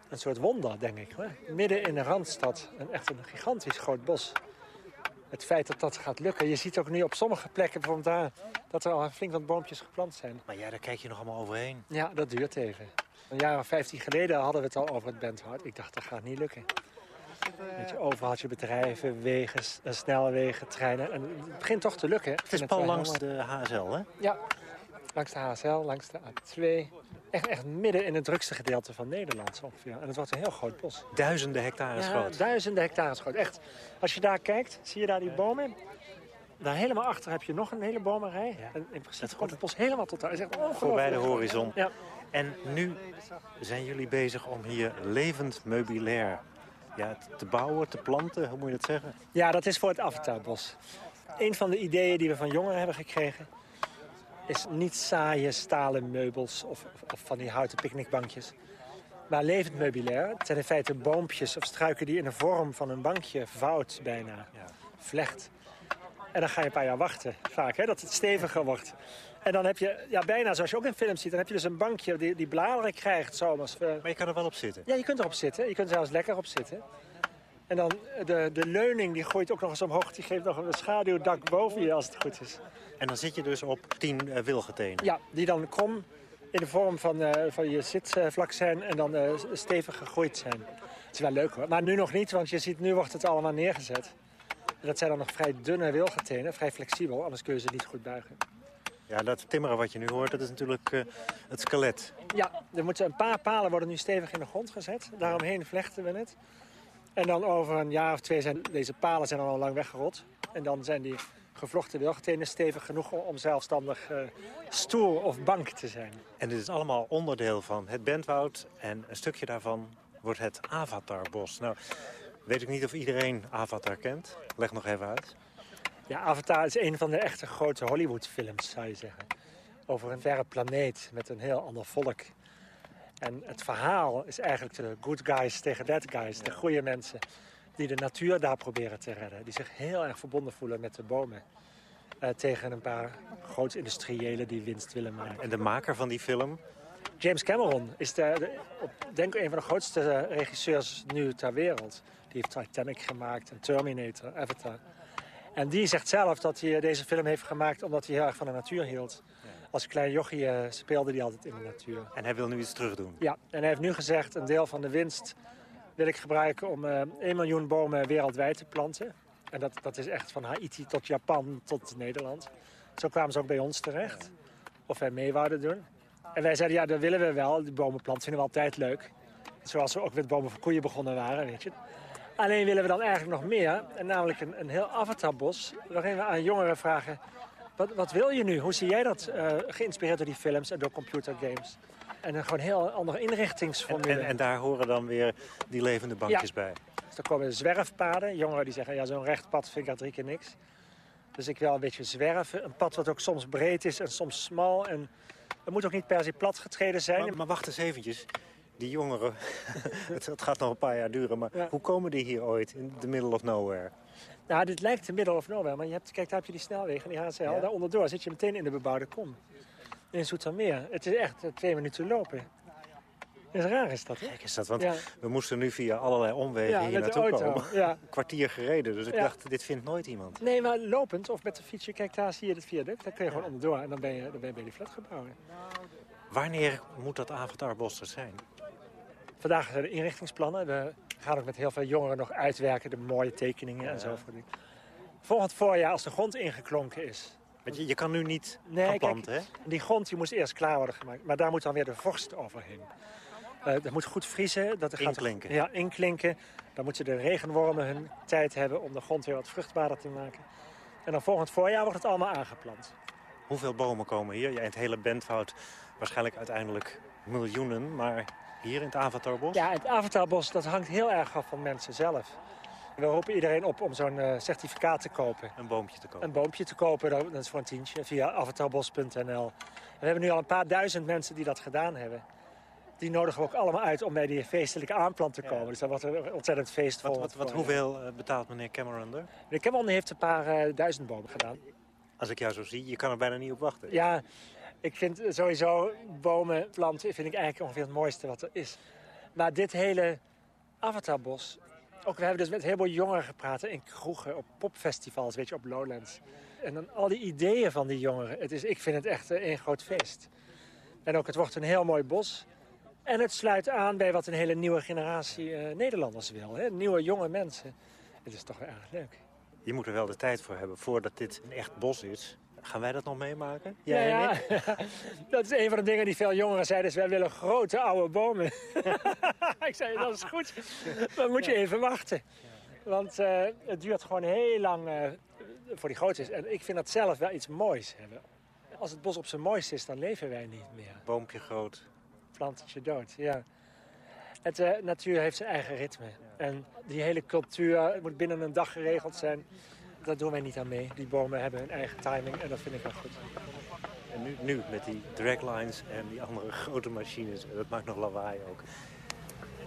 een soort wonder, denk ik. Hè? Midden in de Randstad, een, echt een gigantisch groot bos. Het feit dat dat gaat lukken. Je ziet ook nu op sommige plekken, bijvoorbeeld daar... dat er al flink wat boompjes geplant zijn. Maar ja, daar kijk je nog allemaal overheen. Ja, dat duurt even. Een jaar of 15 geleden hadden we het al over het Benthout. Ik dacht, dat gaat niet lukken. Weet je, overal had je bedrijven, wegen, snelwegen, treinen. En het begint toch te lukken. Het is pal langs de HSL, hè? Ja, langs de HSL, langs de A2. Echt, echt midden in het drukste gedeelte van Nederland ongeveer. En het wordt een heel groot bos. Duizenden hectares ja, groot. duizenden hectares groot. Echt. Als je daar kijkt, zie je daar die bomen. Daar helemaal achter heb je nog een hele bomenrij. Ja. En in principe komt het bos helemaal tot daar. Het is echt Voorbij de horizon. Ja. En nu zijn jullie bezig om hier levend meubilair ja, te bouwen, te planten. Hoe moet je dat zeggen? Ja, dat is voor het Avatarbos. Een van de ideeën die we van jongeren hebben gekregen is niet saaie stalen meubels of, of van die houten picknickbankjes. Maar levend meubilair. Het zijn in feite boompjes of struiken die in de vorm van een bankje vouwt bijna. Ja. Vlecht. En dan ga je een paar jaar wachten, vaak, hè, dat het steviger wordt. En dan heb je, ja, bijna zoals je ook in films ziet... dan heb je dus een bankje die, die bladeren krijgt zomers. Maar je kan er wel op zitten? Ja, je kunt erop zitten. Je kunt er zelfs lekker op zitten. En dan de, de leuning, die gooit ook nog eens omhoog. Die geeft nog een schaduwdak boven je, als het goed is. En dan zit je dus op tien uh, wilgetenen? Ja, die dan krom in de vorm van, uh, van je zitvlak zijn... en dan uh, stevig gegroeid zijn. Het is wel leuk hoor. Maar nu nog niet, want je ziet, nu wordt het allemaal neergezet. En dat zijn dan nog vrij dunne wilgetenen, vrij flexibel. Anders kun je ze niet goed buigen. Ja, dat timmeren wat je nu hoort, dat is natuurlijk uh, het skelet. Ja, er moeten een paar palen worden nu stevig in de grond gezet. Daaromheen vlechten we het. En dan over een jaar of twee zijn deze palen zijn al lang weggerot. En dan zijn die gevlochten wilgetenen stevig genoeg om zelfstandig uh, stoel of bank te zijn. En dit is allemaal onderdeel van het Bentwoud. En een stukje daarvan wordt het Avatarbos. Nou, weet ik niet of iedereen Avatar kent. Leg nog even uit. Ja, Avatar is een van de echte grote Hollywood-films, zou je zeggen. Over een verre planeet met een heel ander volk. En het verhaal is eigenlijk de good guys tegen bad guys. De goede mensen die de natuur daar proberen te redden. Die zich heel erg verbonden voelen met de bomen. Uh, tegen een paar groot-industriëlen die winst willen maken. En de maker van die film? James Cameron is de, de, op, denk ik een van de grootste regisseurs nu ter wereld. Die heeft Titanic gemaakt, en Terminator, Avatar. En die zegt zelf dat hij deze film heeft gemaakt omdat hij heel erg van de natuur hield. Als klein jochie uh, speelde hij altijd in de natuur. En hij wil nu iets terug doen? Ja, en hij heeft nu gezegd een deel van de winst wil ik gebruiken om uh, 1 miljoen bomen wereldwijd te planten. En dat, dat is echt van Haiti tot Japan tot Nederland. Zo kwamen ze ook bij ons terecht. Of wij mee wouden doen. En wij zeiden, ja, dat willen we wel. Die bomen planten vinden we altijd leuk. Zoals we ook met bomen voor koeien begonnen waren, weet je. Alleen willen we dan eigenlijk nog meer. En namelijk een, een heel avatarbos. Waarin we aan jongeren vragen... Wat, wat wil je nu? Hoe zie jij dat? Uh, geïnspireerd door die films en door computergames. En een gewoon heel andere inrichtingsformule. En, en, en, daar horen dan weer die levende bankjes ja. bij? Dus er komen zwerfpaden. Jongeren die zeggen, ja, zo'n recht pad vind ik dat drie keer niks. Dus ik wil een beetje zwerven. Een pad wat ook soms breed is en soms smal. En het moet ook niet per se plat getreden zijn. Maar, maar wacht eens eventjes. Die jongeren, het, het, gaat nog een paar jaar duren, maar ja. hoe komen die hier ooit in the middle of nowhere? Nou, dit lijkt de middle of nowhere, maar je hebt, kijk, daar heb je die snelwegen, die HCL. Ja. Daar onderdoor zit je meteen in de bebouwde kom. In Zoetermeer. Het is echt twee minuten lopen. Dat is raar is dat, hè? Kijk is dat, want ja. we moesten nu via allerlei omwegen hier naartoe komen. Ja. Een kwartier gereden, dus ik dacht, dit vindt nooit iemand. Nee, maar lopend of met de fietsje, kijk, daar zie je het viaduct. Daar kun je gewoon onderdoor en dan ben je, dan ben je bij die flatgebouwen. Wanneer moet dat Avatarbos er zijn? Vandaag zijn de inrichtingsplannen. We gaan ook met heel veel jongeren nog uitwerken, de mooie tekeningen en zo. Volgend voorjaar, als de grond ingeklonken is. Want je, je kan nu niet nee, gaan planten, kijk, hè? Die grond die moest eerst klaar worden gemaakt. Maar daar moet dan weer de vorst overheen. Uh, dat moet goed vriezen. Dat inklinken. Gaat, ja, inklinken. Dan moeten de regenwormen hun tijd hebben om de grond weer wat vruchtbaarder te maken. En dan volgend voorjaar wordt het allemaal aangeplant. Hoeveel bomen komen hier? Ja, in het hele Bentwoud waarschijnlijk uiteindelijk miljoenen, maar hier in het Avatarbos? Ja, het Avatarbos dat hangt heel erg af van mensen zelf. We roepen iedereen op om zo'n uh, certificaat te kopen. Een boompje te kopen? Een boompje te kopen, dat is voor een tientje, via avatarbos.nl. We hebben nu al een paar duizend mensen die dat gedaan hebben. Die nodigen we ook allemaal uit om bij die feestelijke aanplant te komen. Ja. Dus dat wordt een ontzettend feestvol. Wat, wat, wat hoeveel uh, betaalt meneer Cameron er? Meneer Cameron heeft een paar uh, duizend bomen gedaan. Als ik jou zo zie, je kan er bijna niet op wachten. Ja, ik vind sowieso bomen, planten, vind ik eigenlijk ongeveer het mooiste wat er is. Maar dit hele avatarbos... Ook, we hebben dus met heel veel jongeren gepraat in kroegen, op popfestivals, weet je, op Lowlands. En dan al die ideeën van die jongeren. Het is, ik vind het echt een groot feest. En ook, het wordt een heel mooi bos. En het sluit aan bij wat een hele nieuwe generatie uh, Nederlanders wil. Hè? Nieuwe, jonge mensen. Het is toch wel erg leuk. Je moet er wel de tijd voor hebben voordat dit een echt bos is. Gaan wij dat nog meemaken? Ja, ja, dat is een van de dingen die veel jongeren zeiden. Dus wij willen grote oude bomen. ik zei, dat is goed. Dan moet je even wachten. Want uh, het duurt gewoon heel lang uh, voor die groot is. En ik vind dat zelf wel iets moois hebben. Als het bos op zijn mooist is, dan leven wij niet meer. Boompje groot. Plantetje dood, ja. Het uh, natuur heeft zijn eigen ritme. En die hele cultuur moet binnen een dag geregeld zijn. Daar doen wij niet aan mee. Die bomen hebben hun eigen timing en dat vind ik wel goed. En nu, nu met die draglines en die andere grote machines, dat maakt nog lawaai ook.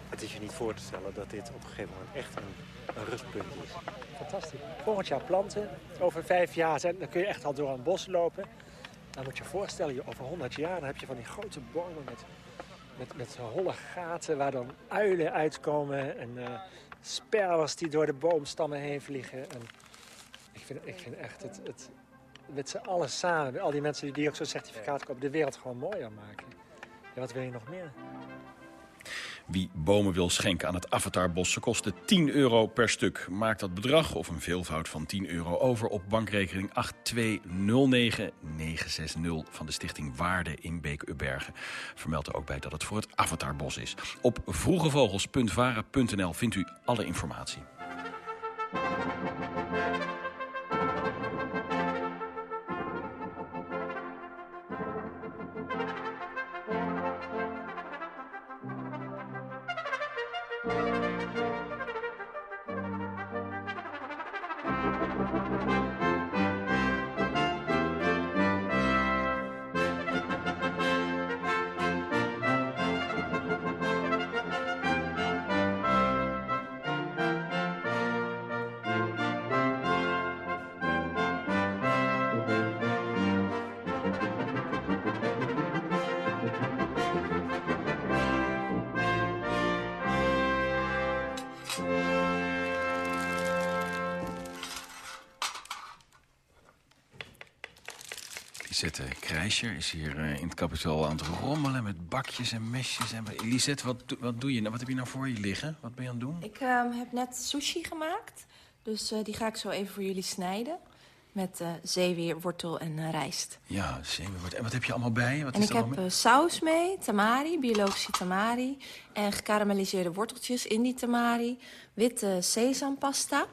Het is je niet voor te stellen dat dit op een gegeven moment echt een een rustpunt is. Fantastisch. Volgend jaar planten. Over vijf jaar zijn, dan kun je echt al door een bos lopen. Dan moet je je voorstellen, je over 100 jaar dan heb je van die grote bomen met, met, met holle gaten waar dan uilen uitkomen en uh, sperwers die door de boomstammen heen vliegen. En ik, vind, ik vind echt het, het met z'n allen samen, al die mensen die ook zo'n certificaat kopen, de wereld gewoon mooier maken. Ja, wat wil je nog meer? Wie bomen wil schenken aan het Avatarbos, ze kosten 10 euro per stuk. Maak dat bedrag of een veelvoud van 10 euro over op bankrekening 8209960 van de stichting Waarde in Beek-Ubbergen. Vermeld er ook bij dat het voor het Avatarbos is. Op vroegevogels.vara.nl vindt u alle informatie. Lisette Krijscher is hier uh, in het kapitaal aan het rommelen met bakjes en mesjes. En... Lisette, wat, wat doe je nou? Wat heb je nou voor je liggen? Wat ben je aan het doen? Ik uh, heb net sushi gemaakt. Dus uh, die ga ik zo even voor jullie snijden. Met zeewier, wortel en rijst. Ja, zeewier, En wat heb je allemaal bij? Wat en is ik heb saus mee, tamari, biologische tamari. En gekarameliseerde worteltjes in die tamari. Witte sesampasta.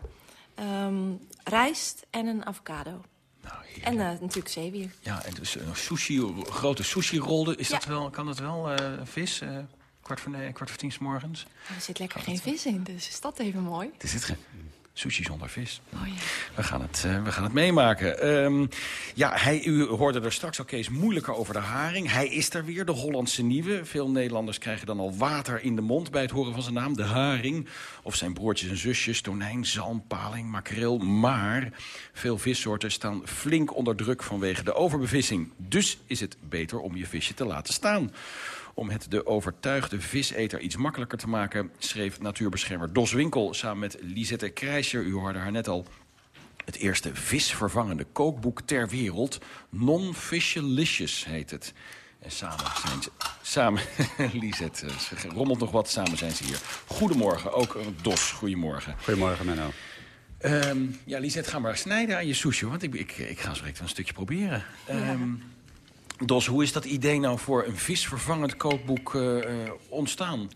Um, rijst en een avocado. En uh, natuurlijk zeewier. Ja, en dus een sushi, grote sushi-rolde. Is ja. dat wel, kan dat wel, vis? Kwart, voor, nee, kwart voor tien s morgens? Er zit lekker geen vis in, dus is dat even mooi. Er zit geen sushi zonder vis. Oh, ja. we, gaan het, uh, we gaan het meemaken. Um, ja, hij, u hoorde er straks al Kees moeilijker over de haring. Hij is er weer, de Hollandse nieuwe. Veel Nederlanders krijgen dan al water in de mond bij het horen van zijn naam. De haring. Of zijn broertjes en zusjes, tonijn, zalm, paling, makreel. Maar veel vissoorten staan flink onder druk vanwege de overbevissing. Dus is het beter om je visje te laten staan. Om het de overtuigde viseter iets makkelijker te maken... schreef natuurbeschermer Dos Winkel samen met Lisette Krijscher... u hoorde haar net al, het eerste visvervangende kookboek ter wereld. Non-Fishalicious heet het. En samen zijn ze... Samen, Lisette, ze rommelt nog wat, samen zijn ze hier. Goedemorgen, ook Dos, goedemorgen. Goedemorgen, Menno. Um, ja, Lisette, ga maar snijden aan je sushi, want ik, ik, ik ga zo direct een stukje proberen. Ja. Dos, hoe is dat idee nou voor een visvervangend kookboek uh, uh, ontstaan?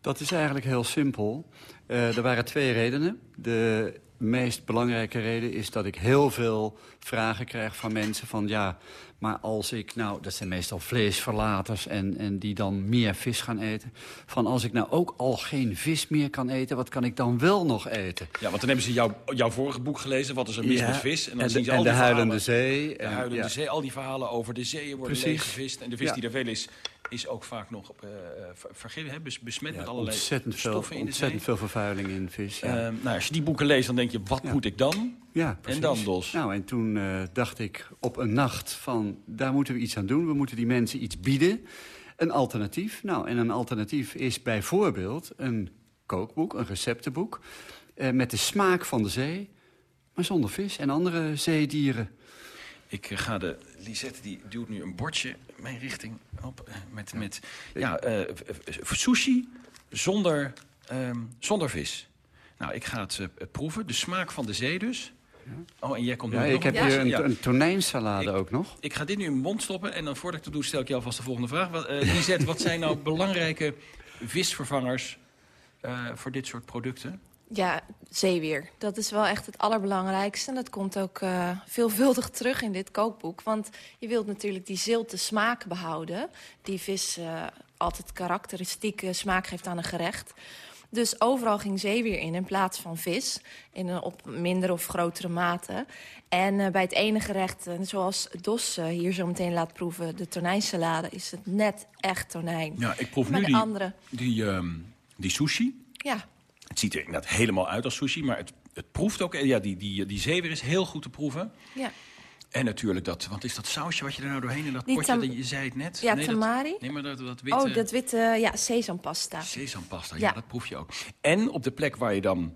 Dat is eigenlijk heel simpel. Uh, er waren twee redenen. De meest belangrijke reden is dat ik heel veel vragen krijg van mensen van... ja, maar als ik nou, dat zijn meestal vleesverlaters en, en die dan meer vis gaan eten... van als ik nou ook al geen vis meer kan eten, wat kan ik dan wel nog eten? Ja, want dan hebben ze jouw, jouw vorige boek gelezen, Wat is er mis Ja, met vis? en dan de- zien ze en al de die huilende verhalen. zee, De en- huilende ja. zee, al die verhalen over de zeeën worden Precies. leeggevist. En de vis Ja. die er veel is, is ook vaak nog uh, besmet Ja, met allerlei ontzettend veel, stoffen in de ontzettend veel vervuiling in vis. Ja. Ehm, nou, als je die boeken leest, dan denk je, wat moet ik dan? Ja, en precies. dan, Dos? Nou, en toen eh, dacht ik op een nacht van, daar moeten we iets aan doen. We moeten die mensen iets bieden. Een alternatief. Nou, en een alternatief is bijvoorbeeld een kookboek, een receptenboek... met de smaak van de zee, maar zonder vis en andere zeedieren. Ik ga de... Lisette die duwt nu een bordje mijn richting op. eh, Met, met ja, eh, sushi zonder, ehm, zonder vis. Nou, ik ga het eh, proeven. De smaak van de zee dus. Oh, en jij komt Ja, nu ik nog heb hier een, Ja. een tonijnsalade ook nog. Ik ga dit nu in mijn mond stoppen en dan voordat ik dat doe stel ik je alvast de volgende vraag. Wat, eh, Lisette, wat zijn nou belangrijke visvervangers voor dit soort producten? Ja, zeewier. Dat is wel echt het allerbelangrijkste. En dat komt ook eh, veelvuldig terug in dit kookboek. Want je wilt natuurlijk die zilte smaak behouden. Die vis eh, altijd karakteristieke smaak geeft aan een gerecht. Dus overal ging zeewier in in plaats van vis. In een op minder of grotere mate. En eh, bij het ene gerecht, zoals Dos hier zo meteen laat proeven... de tonijnsalade, is het net echt tonijn. Ja, ik proef Maar nu die, andere, die, ehm, die sushi. ja, Het ziet er inderdaad helemaal uit als sushi, maar het, het proeft ook... Ja, die, die, die zeewier is heel goed te proeven. Ja. En natuurlijk dat, want is dat sausje wat je er nou doorheen in dat Die potje, dat- je zei het net? Ja, nee, dat- tamari. nee, maar dat, dat witte... Oh, dat witte, ja, sesampasta. Sesampasta, ja. Ja. dat proef je ook. En op de plek waar je dan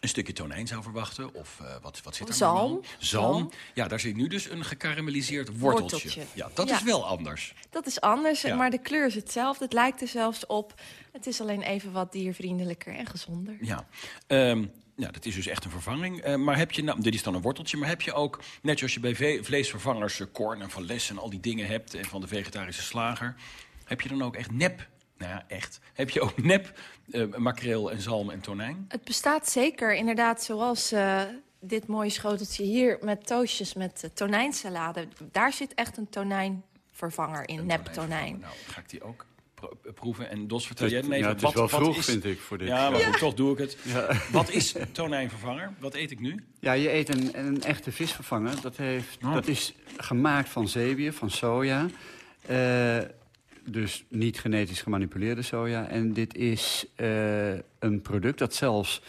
een stukje tonijn zou verwachten, of eh, wat, wat zit er Zalm. normaal? Zalm. Ja, daar zit nu dus een gekarameliseerd worteltje. Worteltje. Ja, dat Ja. is wel anders. Dat is anders, Ja. maar de kleur is hetzelfde. Het lijkt er zelfs op. Het is alleen even wat diervriendelijker en gezonder. Ja. Ehm, ja, dat is dus echt een vervanging. Eh, maar heb je, nou, dit is dan een worteltje, maar heb je ook, net zoals je bij ve- vleesvervangers, eh, korn en van les en al die dingen hebt, en van de vegetarische slager, heb je dan ook echt nep, nou ja, echt, heb je ook nep eh, makreel en zalm en tonijn? Het bestaat zeker, inderdaad, zoals eh, dit mooie schoteltje hier... met toastjes met uh, tonijnsalade. Daar zit echt een tonijnvervanger in, nep tonijn. Nou, ga ik die ook pro- eh, proeven. En Dos, vertel jij dan even, ja, het is wat, wel wat vroeg, is... vind ik, voor dit. Ja, maar Ja. goed, toch doe ik het. Ja. Wat is tonijnvervanger? Wat eet ik nu? Ja, je eet een, een echte visvervanger. Dat, heeft, Oh. dat is gemaakt van zeewier, van soja. Eh, dus niet genetisch gemanipuleerde soja. En dit is eh, een product dat zelfs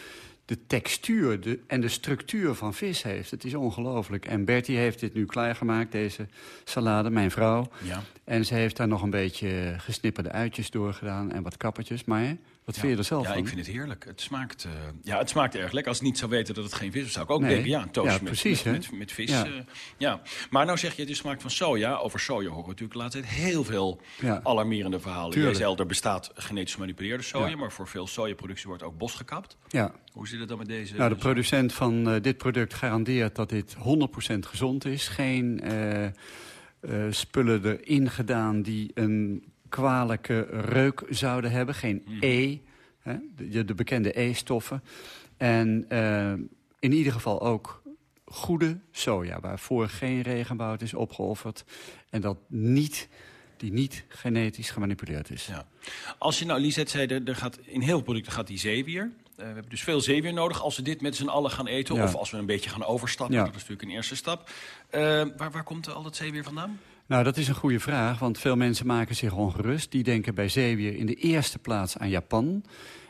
de textuur de, en de structuur van vis heeft. Het is ongelooflijk. En Bertie heeft dit nu klaargemaakt, deze salade, mijn vrouw. Ja. En ze heeft daar nog een beetje gesnipperde uitjes doorgedaan en wat kappertjes. Maar wat Ja. vind je er zelf ja, van? ik vind het heerlijk. Het smaakt, eh, ja, het smaakt erg lekker. Als ik niet zou weten dat het geen vis is, zou ik ook Nee. denken... ja, een Ja, met, precies, met, hè? met, met vis. Ja. Ja. ja. Maar nou zeg je, het is smaak van soja. Over soja horen natuurlijk tijd heel veel alarmerende verhalen. Tuurlijk. Jij zei al, er bestaat genetisch gemanipuleerde soja... Ja. maar voor veel sojaproductie wordt ook bos gekapt. Ja. Hoe zit het dan met deze? Nou, de producent van eh, dit product garandeert dat dit 100% gezond is. Geen eh, eh, spullen erin gedaan die een kwalijke reuk zouden hebben. Geen E, hè, de, de bekende E-stoffen. En eh, in ieder geval ook goede soja, waarvoor geen regenwoud is opgeofferd. En dat niet, die niet genetisch gemanipuleerd is. Ja. Als je nou, Lisette zei, er, er gaat, in heel veel producten gaat die zeewier. Eh, we hebben dus veel zeewier nodig als we dit met z'n allen gaan eten. Ja. Of als we een beetje gaan overstappen. Ja. Dat is natuurlijk een eerste stap. Eh, waar, waar komt al dat zeewier vandaan? Nou, dat is een goede vraag, want veel mensen maken zich ongerust. Die denken bij zeewier in de eerste plaats aan Japan.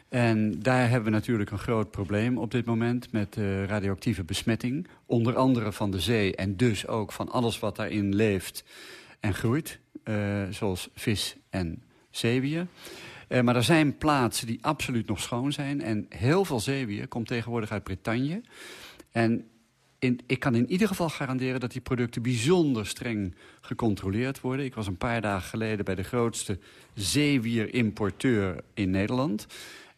En daar hebben we natuurlijk een groot probleem op dit moment... met eh, radioactieve besmetting. Onder andere van de zee en dus ook van alles wat daarin leeft en groeit. eh, zoals vis en zeewier. Eh, maar er zijn plaatsen die absoluut nog schoon zijn. En heel veel zeewier komt tegenwoordig uit Bretagne. En ik kan in ieder geval garanderen dat die producten bijzonder streng gecontroleerd worden. Ik was een paar dagen geleden bij de grootste zeewierimporteur in Nederland.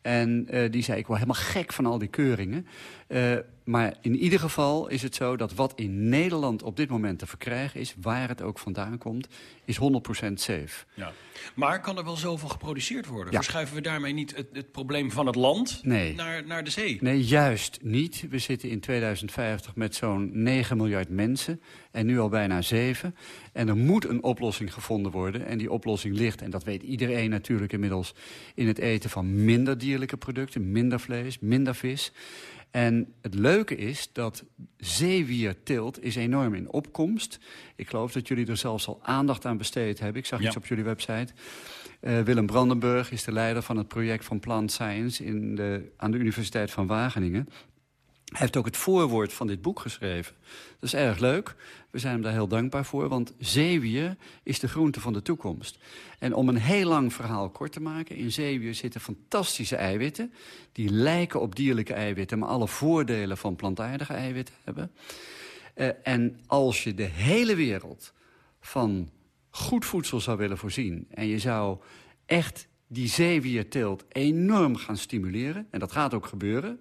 En eh, die zei, ik word helemaal gek van al die keuringen. Eh, maar in ieder geval is het zo dat wat in Nederland op dit moment te verkrijgen is... waar het ook vandaan komt, is 100% safe. Ja. Maar kan er wel zoveel geproduceerd worden? Ja. Verschuiven we daarmee niet het, het probleem van het land Nee. naar, naar de zee? Nee, juist niet. We zitten in 2050 met zo'n 9 miljard mensen en nu al bijna 7. En er moet een oplossing gevonden worden. En die oplossing ligt, en dat weet iedereen natuurlijk inmiddels... in het eten van minder dierlijke producten, minder vlees, minder vis. En het leuke is dat zeewierteelt is enorm in opkomst. Ik geloof dat jullie er zelfs al aandacht aan besteed hebben. Ik zag Ja. iets op jullie website. Eh, Willem Brandenburg is de leider van het project van Plant Science... In de, aan de Universiteit van Wageningen. Hij heeft ook het voorwoord van dit boek geschreven. Dat is erg leuk. We zijn hem daar heel dankbaar voor, want zeewier is de groente van de toekomst. En om een heel lang verhaal kort te maken... in zeewier zitten fantastische eiwitten. Die lijken op dierlijke eiwitten... maar alle voordelen van plantaardige eiwitten hebben. Eh, en als je de hele wereld van goed voedsel zou willen voorzien... en je zou echt die zeewierteelt enorm gaan stimuleren... en dat gaat ook gebeuren...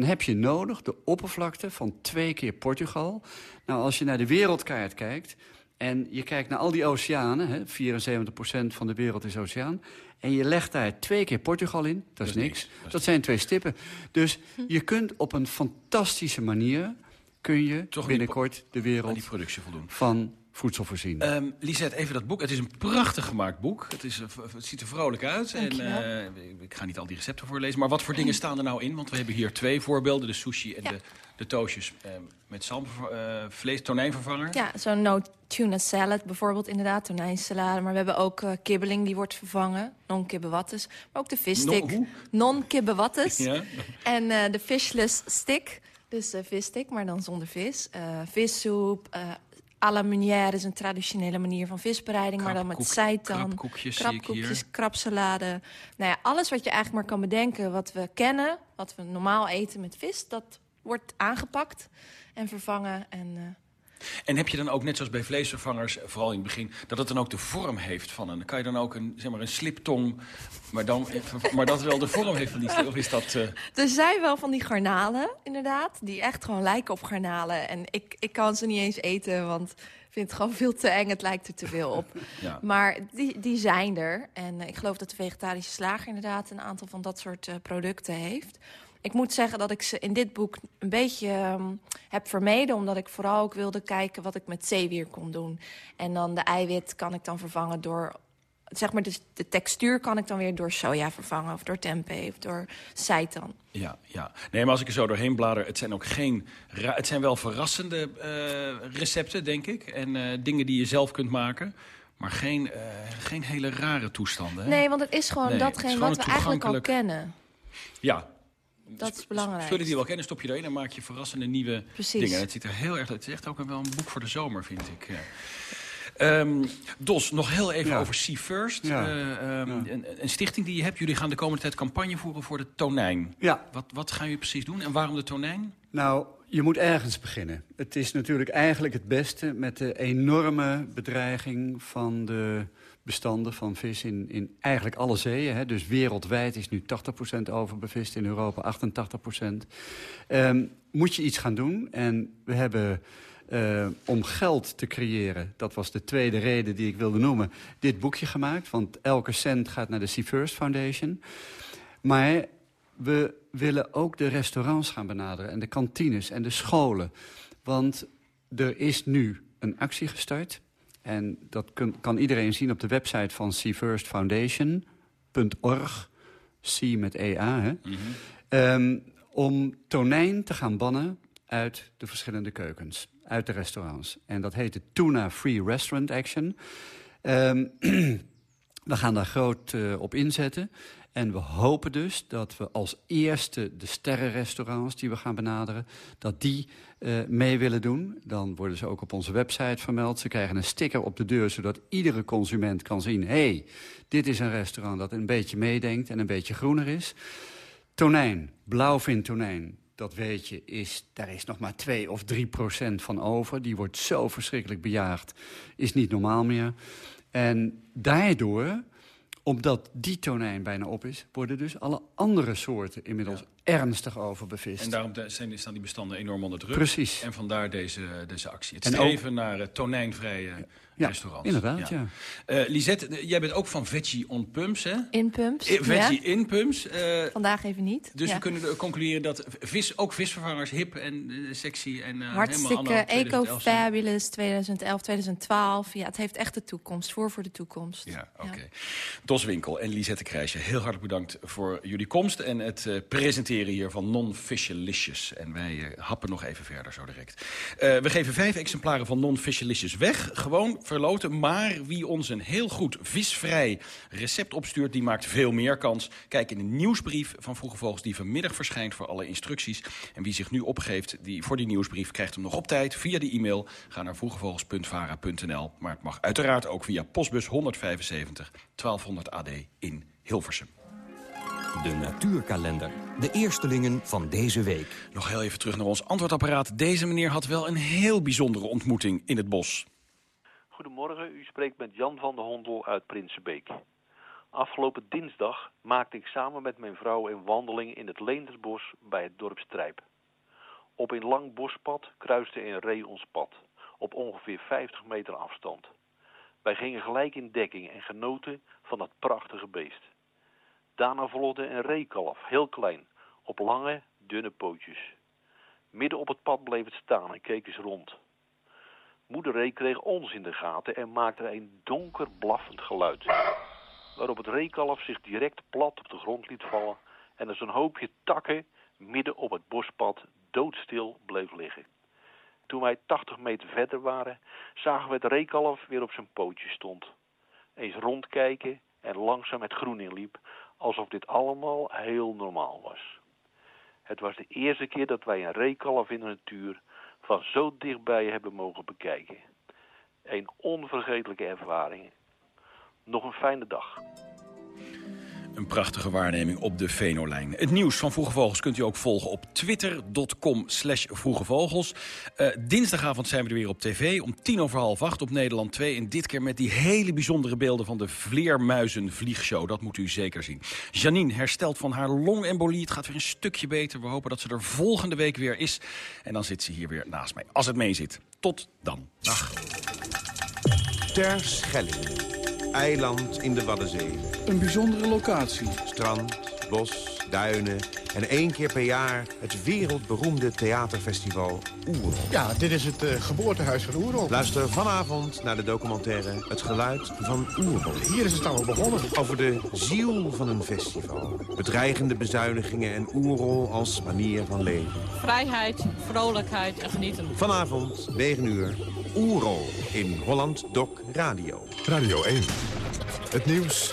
dan heb je nodig de oppervlakte van twee keer Portugal. Nou, als je naar de wereldkaart kijkt... en je kijkt naar al die oceanen... Hè, 74% van de wereld is oceaan... en je legt daar twee keer Portugal in, dat is niks. Dat zijn twee stippen. Dus je kunt op een fantastische manier... kun je Toch binnenkort de wereld die productie voldoen. van voedsel voorzien. Ehm Lisette, even dat boek. Het is een prachtig gemaakt boek. Het, is, eh, het ziet er vrolijk uit. En, Dankjewel. eh, ik ga niet al die recepten voorlezen. Maar wat voor dingen staan er nou in? Want we hebben hier twee voorbeelden. De sushi en de, de toastjes eh, met zalm, eh, vlees, tonijnvervanger. Ja, zo'n no tuna salad bijvoorbeeld, inderdaad, tonijnsalade. Maar we hebben ook eh, kibbeling, die wordt vervangen. Non-kibbewattes. Maar ook de visstick. No-? Non-kibbewattes. Ja. En eh, de fishless stick. Dus eh visstick, maar dan zonder vis. Eh, vissoep. eh à la meunière is een traditionele manier van visbereiding. maar dan met seitan. krabkoekjes krabsalade. Nou ja, alles wat je eigenlijk maar kan bedenken. Wat we kennen, wat we normaal eten met vis. Dat wordt aangepakt en vervangen. En, eh, En heb je dan ook, net zoals bij vleesvervangers, vooral in het begin... dat het dan ook de vorm heeft van een... kan je dan ook een, zeg maar, een sliptong... maar, dan, maar dat wel de vorm heeft van die slip? Of is dat... eh, Er zijn wel van die garnalen, inderdaad. Die echt gewoon lijken op garnalen. En ik, ik kan ze niet eens eten, want ik vind het gewoon veel te eng. Het lijkt er te veel op. Ja. Maar die, die zijn er. En eh, ik geloof dat de vegetarische slager inderdaad een aantal van dat soort eh, producten heeft. Ik moet zeggen dat ik ze in dit boek een beetje ehm, heb vermeden... omdat ik vooral ook wilde kijken wat ik met zeewier kon doen. En dan de eiwit kan ik dan vervangen door... Zeg maar, de, de textuur kan ik dan weer door soja vervangen... of door tempeh of door seitan. Ja, ja. Nee, maar als ik er zo doorheen blader, het zijn ook geen... Het zijn wel verrassende eh, recepten, denk ik. En eh, dingen die je zelf kunt maken. Maar geen, eh, geen hele rare toestanden. Hè? Nee, want het is gewoon Nee, datgene wat we eigenlijk al kennen. Ja. Dat is belangrijk. Spullen die je wel kennen, stop je erin en maak je verrassende nieuwe Precies. dingen. Het ziet er heel erg... Het is echt ook wel een boek voor de zomer, vind ik. Ja. Ehm, Dos, nog heel even Ja. over Sea First. Ja. Eh, ehm, een, een stichting die je hebt. Jullie gaan de komende tijd campagne voeren voor de tonijn. Ja. Wat, wat gaan jullie precies doen en waarom de tonijn? Nou, je moet ergens beginnen. Het is natuurlijk eigenlijk het beste met de enorme bedreiging van de bestanden van vis in, in eigenlijk alle zeeën. Hè. Dus wereldwijd is nu 80% overbevist, in Europa 88%. Ehm moet je iets gaan doen. En we hebben eh, om geld te creëren, dat was de tweede reden die ik wilde noemen... dit boekje gemaakt, want elke cent gaat naar de Sea First Foundation. Maar we willen ook de restaurants gaan benaderen... en de kantines en de scholen. Want er is nu een actie gestart... en dat kun- kan iedereen zien op de website van Sea First Foundation.org. Sea met EA, hè? Ehm, om tonijn te gaan bannen uit de verschillende keukens, uit de restaurants. En dat heet de Tuna Free Restaurant Action. Ehm, we gaan daar groot eh, op inzetten. En we hopen dus dat we als eerste de sterrenrestaurants die we gaan benaderen... dat die eh, mee willen doen. Dan worden ze ook op onze website vermeld. Ze krijgen een sticker op de deur, zodat iedere consument kan zien... hé, hey, dit is een restaurant dat een beetje meedenkt en een beetje groener is. Tonijn, blauwvin tonijn, dat weet je, is, daar is nog maar 2 of 3 procent van over. Die wordt zo verschrikkelijk bejaagd, is niet normaal meer. En daardoor, omdat die tonijn bijna op is... worden dus alle andere soorten inmiddels ernstig overbevist. En daarom zijn, staan die bestanden enorm onder druk. Precies. En vandaar deze, deze actie. Het En streven naar tonijnvrije Ja, restaurants. inderdaad, ja. Eh, Lisette, eh, jij bent ook van Veggie on Pumps, hè? In pumps. Eh, Veggie ja. in Pumps. eh, Vandaag even niet. dus Ja. we kunnen er concluderen dat vis, ook visvervangers hip en sexy en eh, helemaal Hartstikke anno 2011 zijn. eco-fabulous 2011, 2012. Ja, het heeft echt de toekomst. Voor voor de toekomst. Ja, oké. Dos Winkel en Lisette Krijsje, heel hartelijk bedankt voor jullie komst... en het eh, hier van Non-Fishalicious. En wij eh, happen nog even verder zo direct. Eh, we geven vijf exemplaren van Non-Fishalicious weg. Gewoon verloten, maar wie ons een heel goed visvrij recept opstuurt... die maakt veel meer kans. Kijk in de nieuwsbrief van Vroege Vogels die vanmiddag verschijnt... voor alle instructies. En wie zich nu opgeeft die, voor die nieuwsbrief krijgt hem nog op tijd... via de e-mail. Ga naar vroegevogels.vara.nl. Maar het mag uiteraard ook via postbus 175 1200 AD in Hilversum. De natuurkalender. De eerstelingen van deze week. Nog heel even terug naar ons antwoordapparaat. Deze meneer had wel een heel bijzondere ontmoeting in het bos. Goedemorgen, u spreekt met Jan van de Hondel uit Prinsenbeek. Afgelopen dinsdag maakte ik samen met mijn vrouw een wandeling in het Leendersbos bij het dorp Strijp. Op een lang bospad kruiste een ree ons pad, op ongeveer 50 meter afstand. Wij gingen gelijk in dekking en genoten van dat prachtige beest. Daarna volgde een reekalf, heel klein, op lange, dunne pootjes. Midden op het pad bleef het staan en keek eens rond. Moeder ree kreeg ons in de gaten en maakte een donker blaffend geluid. Waarop het reekalf zich direct plat op de grond liet vallen en als een hoopje takken midden op het bospad doodstil bleef liggen. Toen wij 80 meter verder waren, zagen we het reekalf weer op zijn pootje stond. Eens rondkijken en langzaam het groen inliep, alsof dit allemaal heel normaal was. Het was de eerste keer dat wij een reekalf in de natuur van zo dichtbij hebben mogen bekijken. Een onvergetelijke ervaring. Nog een fijne dag. Een prachtige waarneming op de Venolijn. Het nieuws van Vroege Vogels kunt u ook volgen op twitter.com slash vroegevogels. Uh, dinsdagavond zijn we er weer op tv om tien over half acht op Nederland 2. En dit keer met die hele bijzondere beelden van de Vleermuizenvliegshow. Dat moet u zeker zien. Janine herstelt van haar longembolie. Het gaat weer een stukje beter. We hopen dat ze er volgende week weer is. En dan zit ze hier weer naast mij. Als het mee zit. Tot dan. Dag. Ter Schelling. Eiland in de Waddenzee. Een bijzondere locatie. Strand, bos, duinen en één keer per jaar het wereldberoemde theaterfestival Oerol. Ja, dit is het uh, geboortehuis van Oerol. Luister vanavond naar de documentaire Het Geluid van Oerol. Hier is het al begonnen. Over de ziel van een festival. Bedreigende bezuinigingen en Oerol als manier van leven. Vrijheid, vrolijkheid en genieten. Vanavond, 9 uur, Oerol in Holland Doc Radio. Radio 1. Het nieuws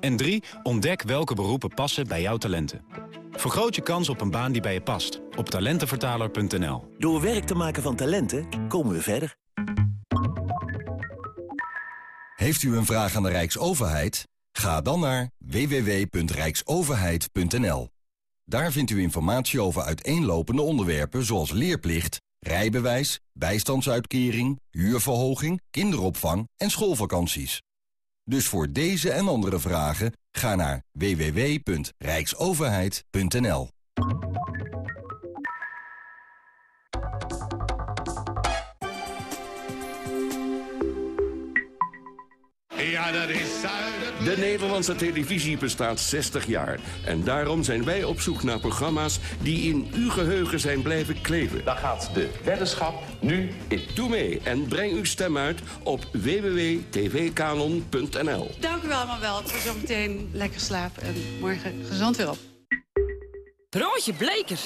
En 3. Ontdek welke beroepen passen bij jouw talenten. Vergroot je kans op een baan die bij je past. Op talentenvertaler.nl. Door werk te maken van talenten komen we verder. Heeft u een vraag aan de Rijksoverheid? Ga dan naar www.rijksoverheid.nl. Daar vindt u informatie over uiteenlopende onderwerpen zoals leerplicht, rijbewijs, bijstandsuitkering, huurverhoging, kinderopvang en schoolvakanties. Dus voor deze en andere vragen ga naar www.rijksoverheid.nl. Ja, dat is. De Nederlandse televisie bestaat 60 jaar. En daarom zijn wij op zoek naar programma's die in uw geheugen zijn blijven kleven. Dan gaat de weddenschap nu in. Doe mee en breng uw stem uit op www.tvkanon.nl. Dank u wel, maar wel. Het was zo meteen lekker slapen en morgen gezond weer op. Broodje Bleker.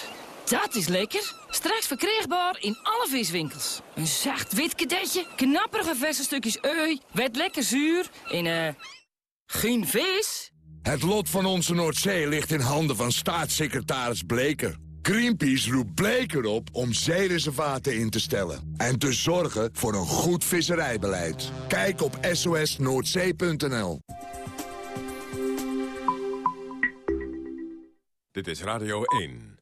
Dat is lekker. Straks verkrijgbaar in alle viswinkels. Een zacht wit kadetje, knapperige verse stukjes ui, wet lekker zuur en eh... geen vis? Het lot van onze Noordzee ligt in handen van staatssecretaris Bleker. Greenpeace roept Bleker op om zeereservaten in te stellen... en te zorgen voor een goed visserijbeleid. Kijk op sosnoordzee.nl. Dit is Radio 1.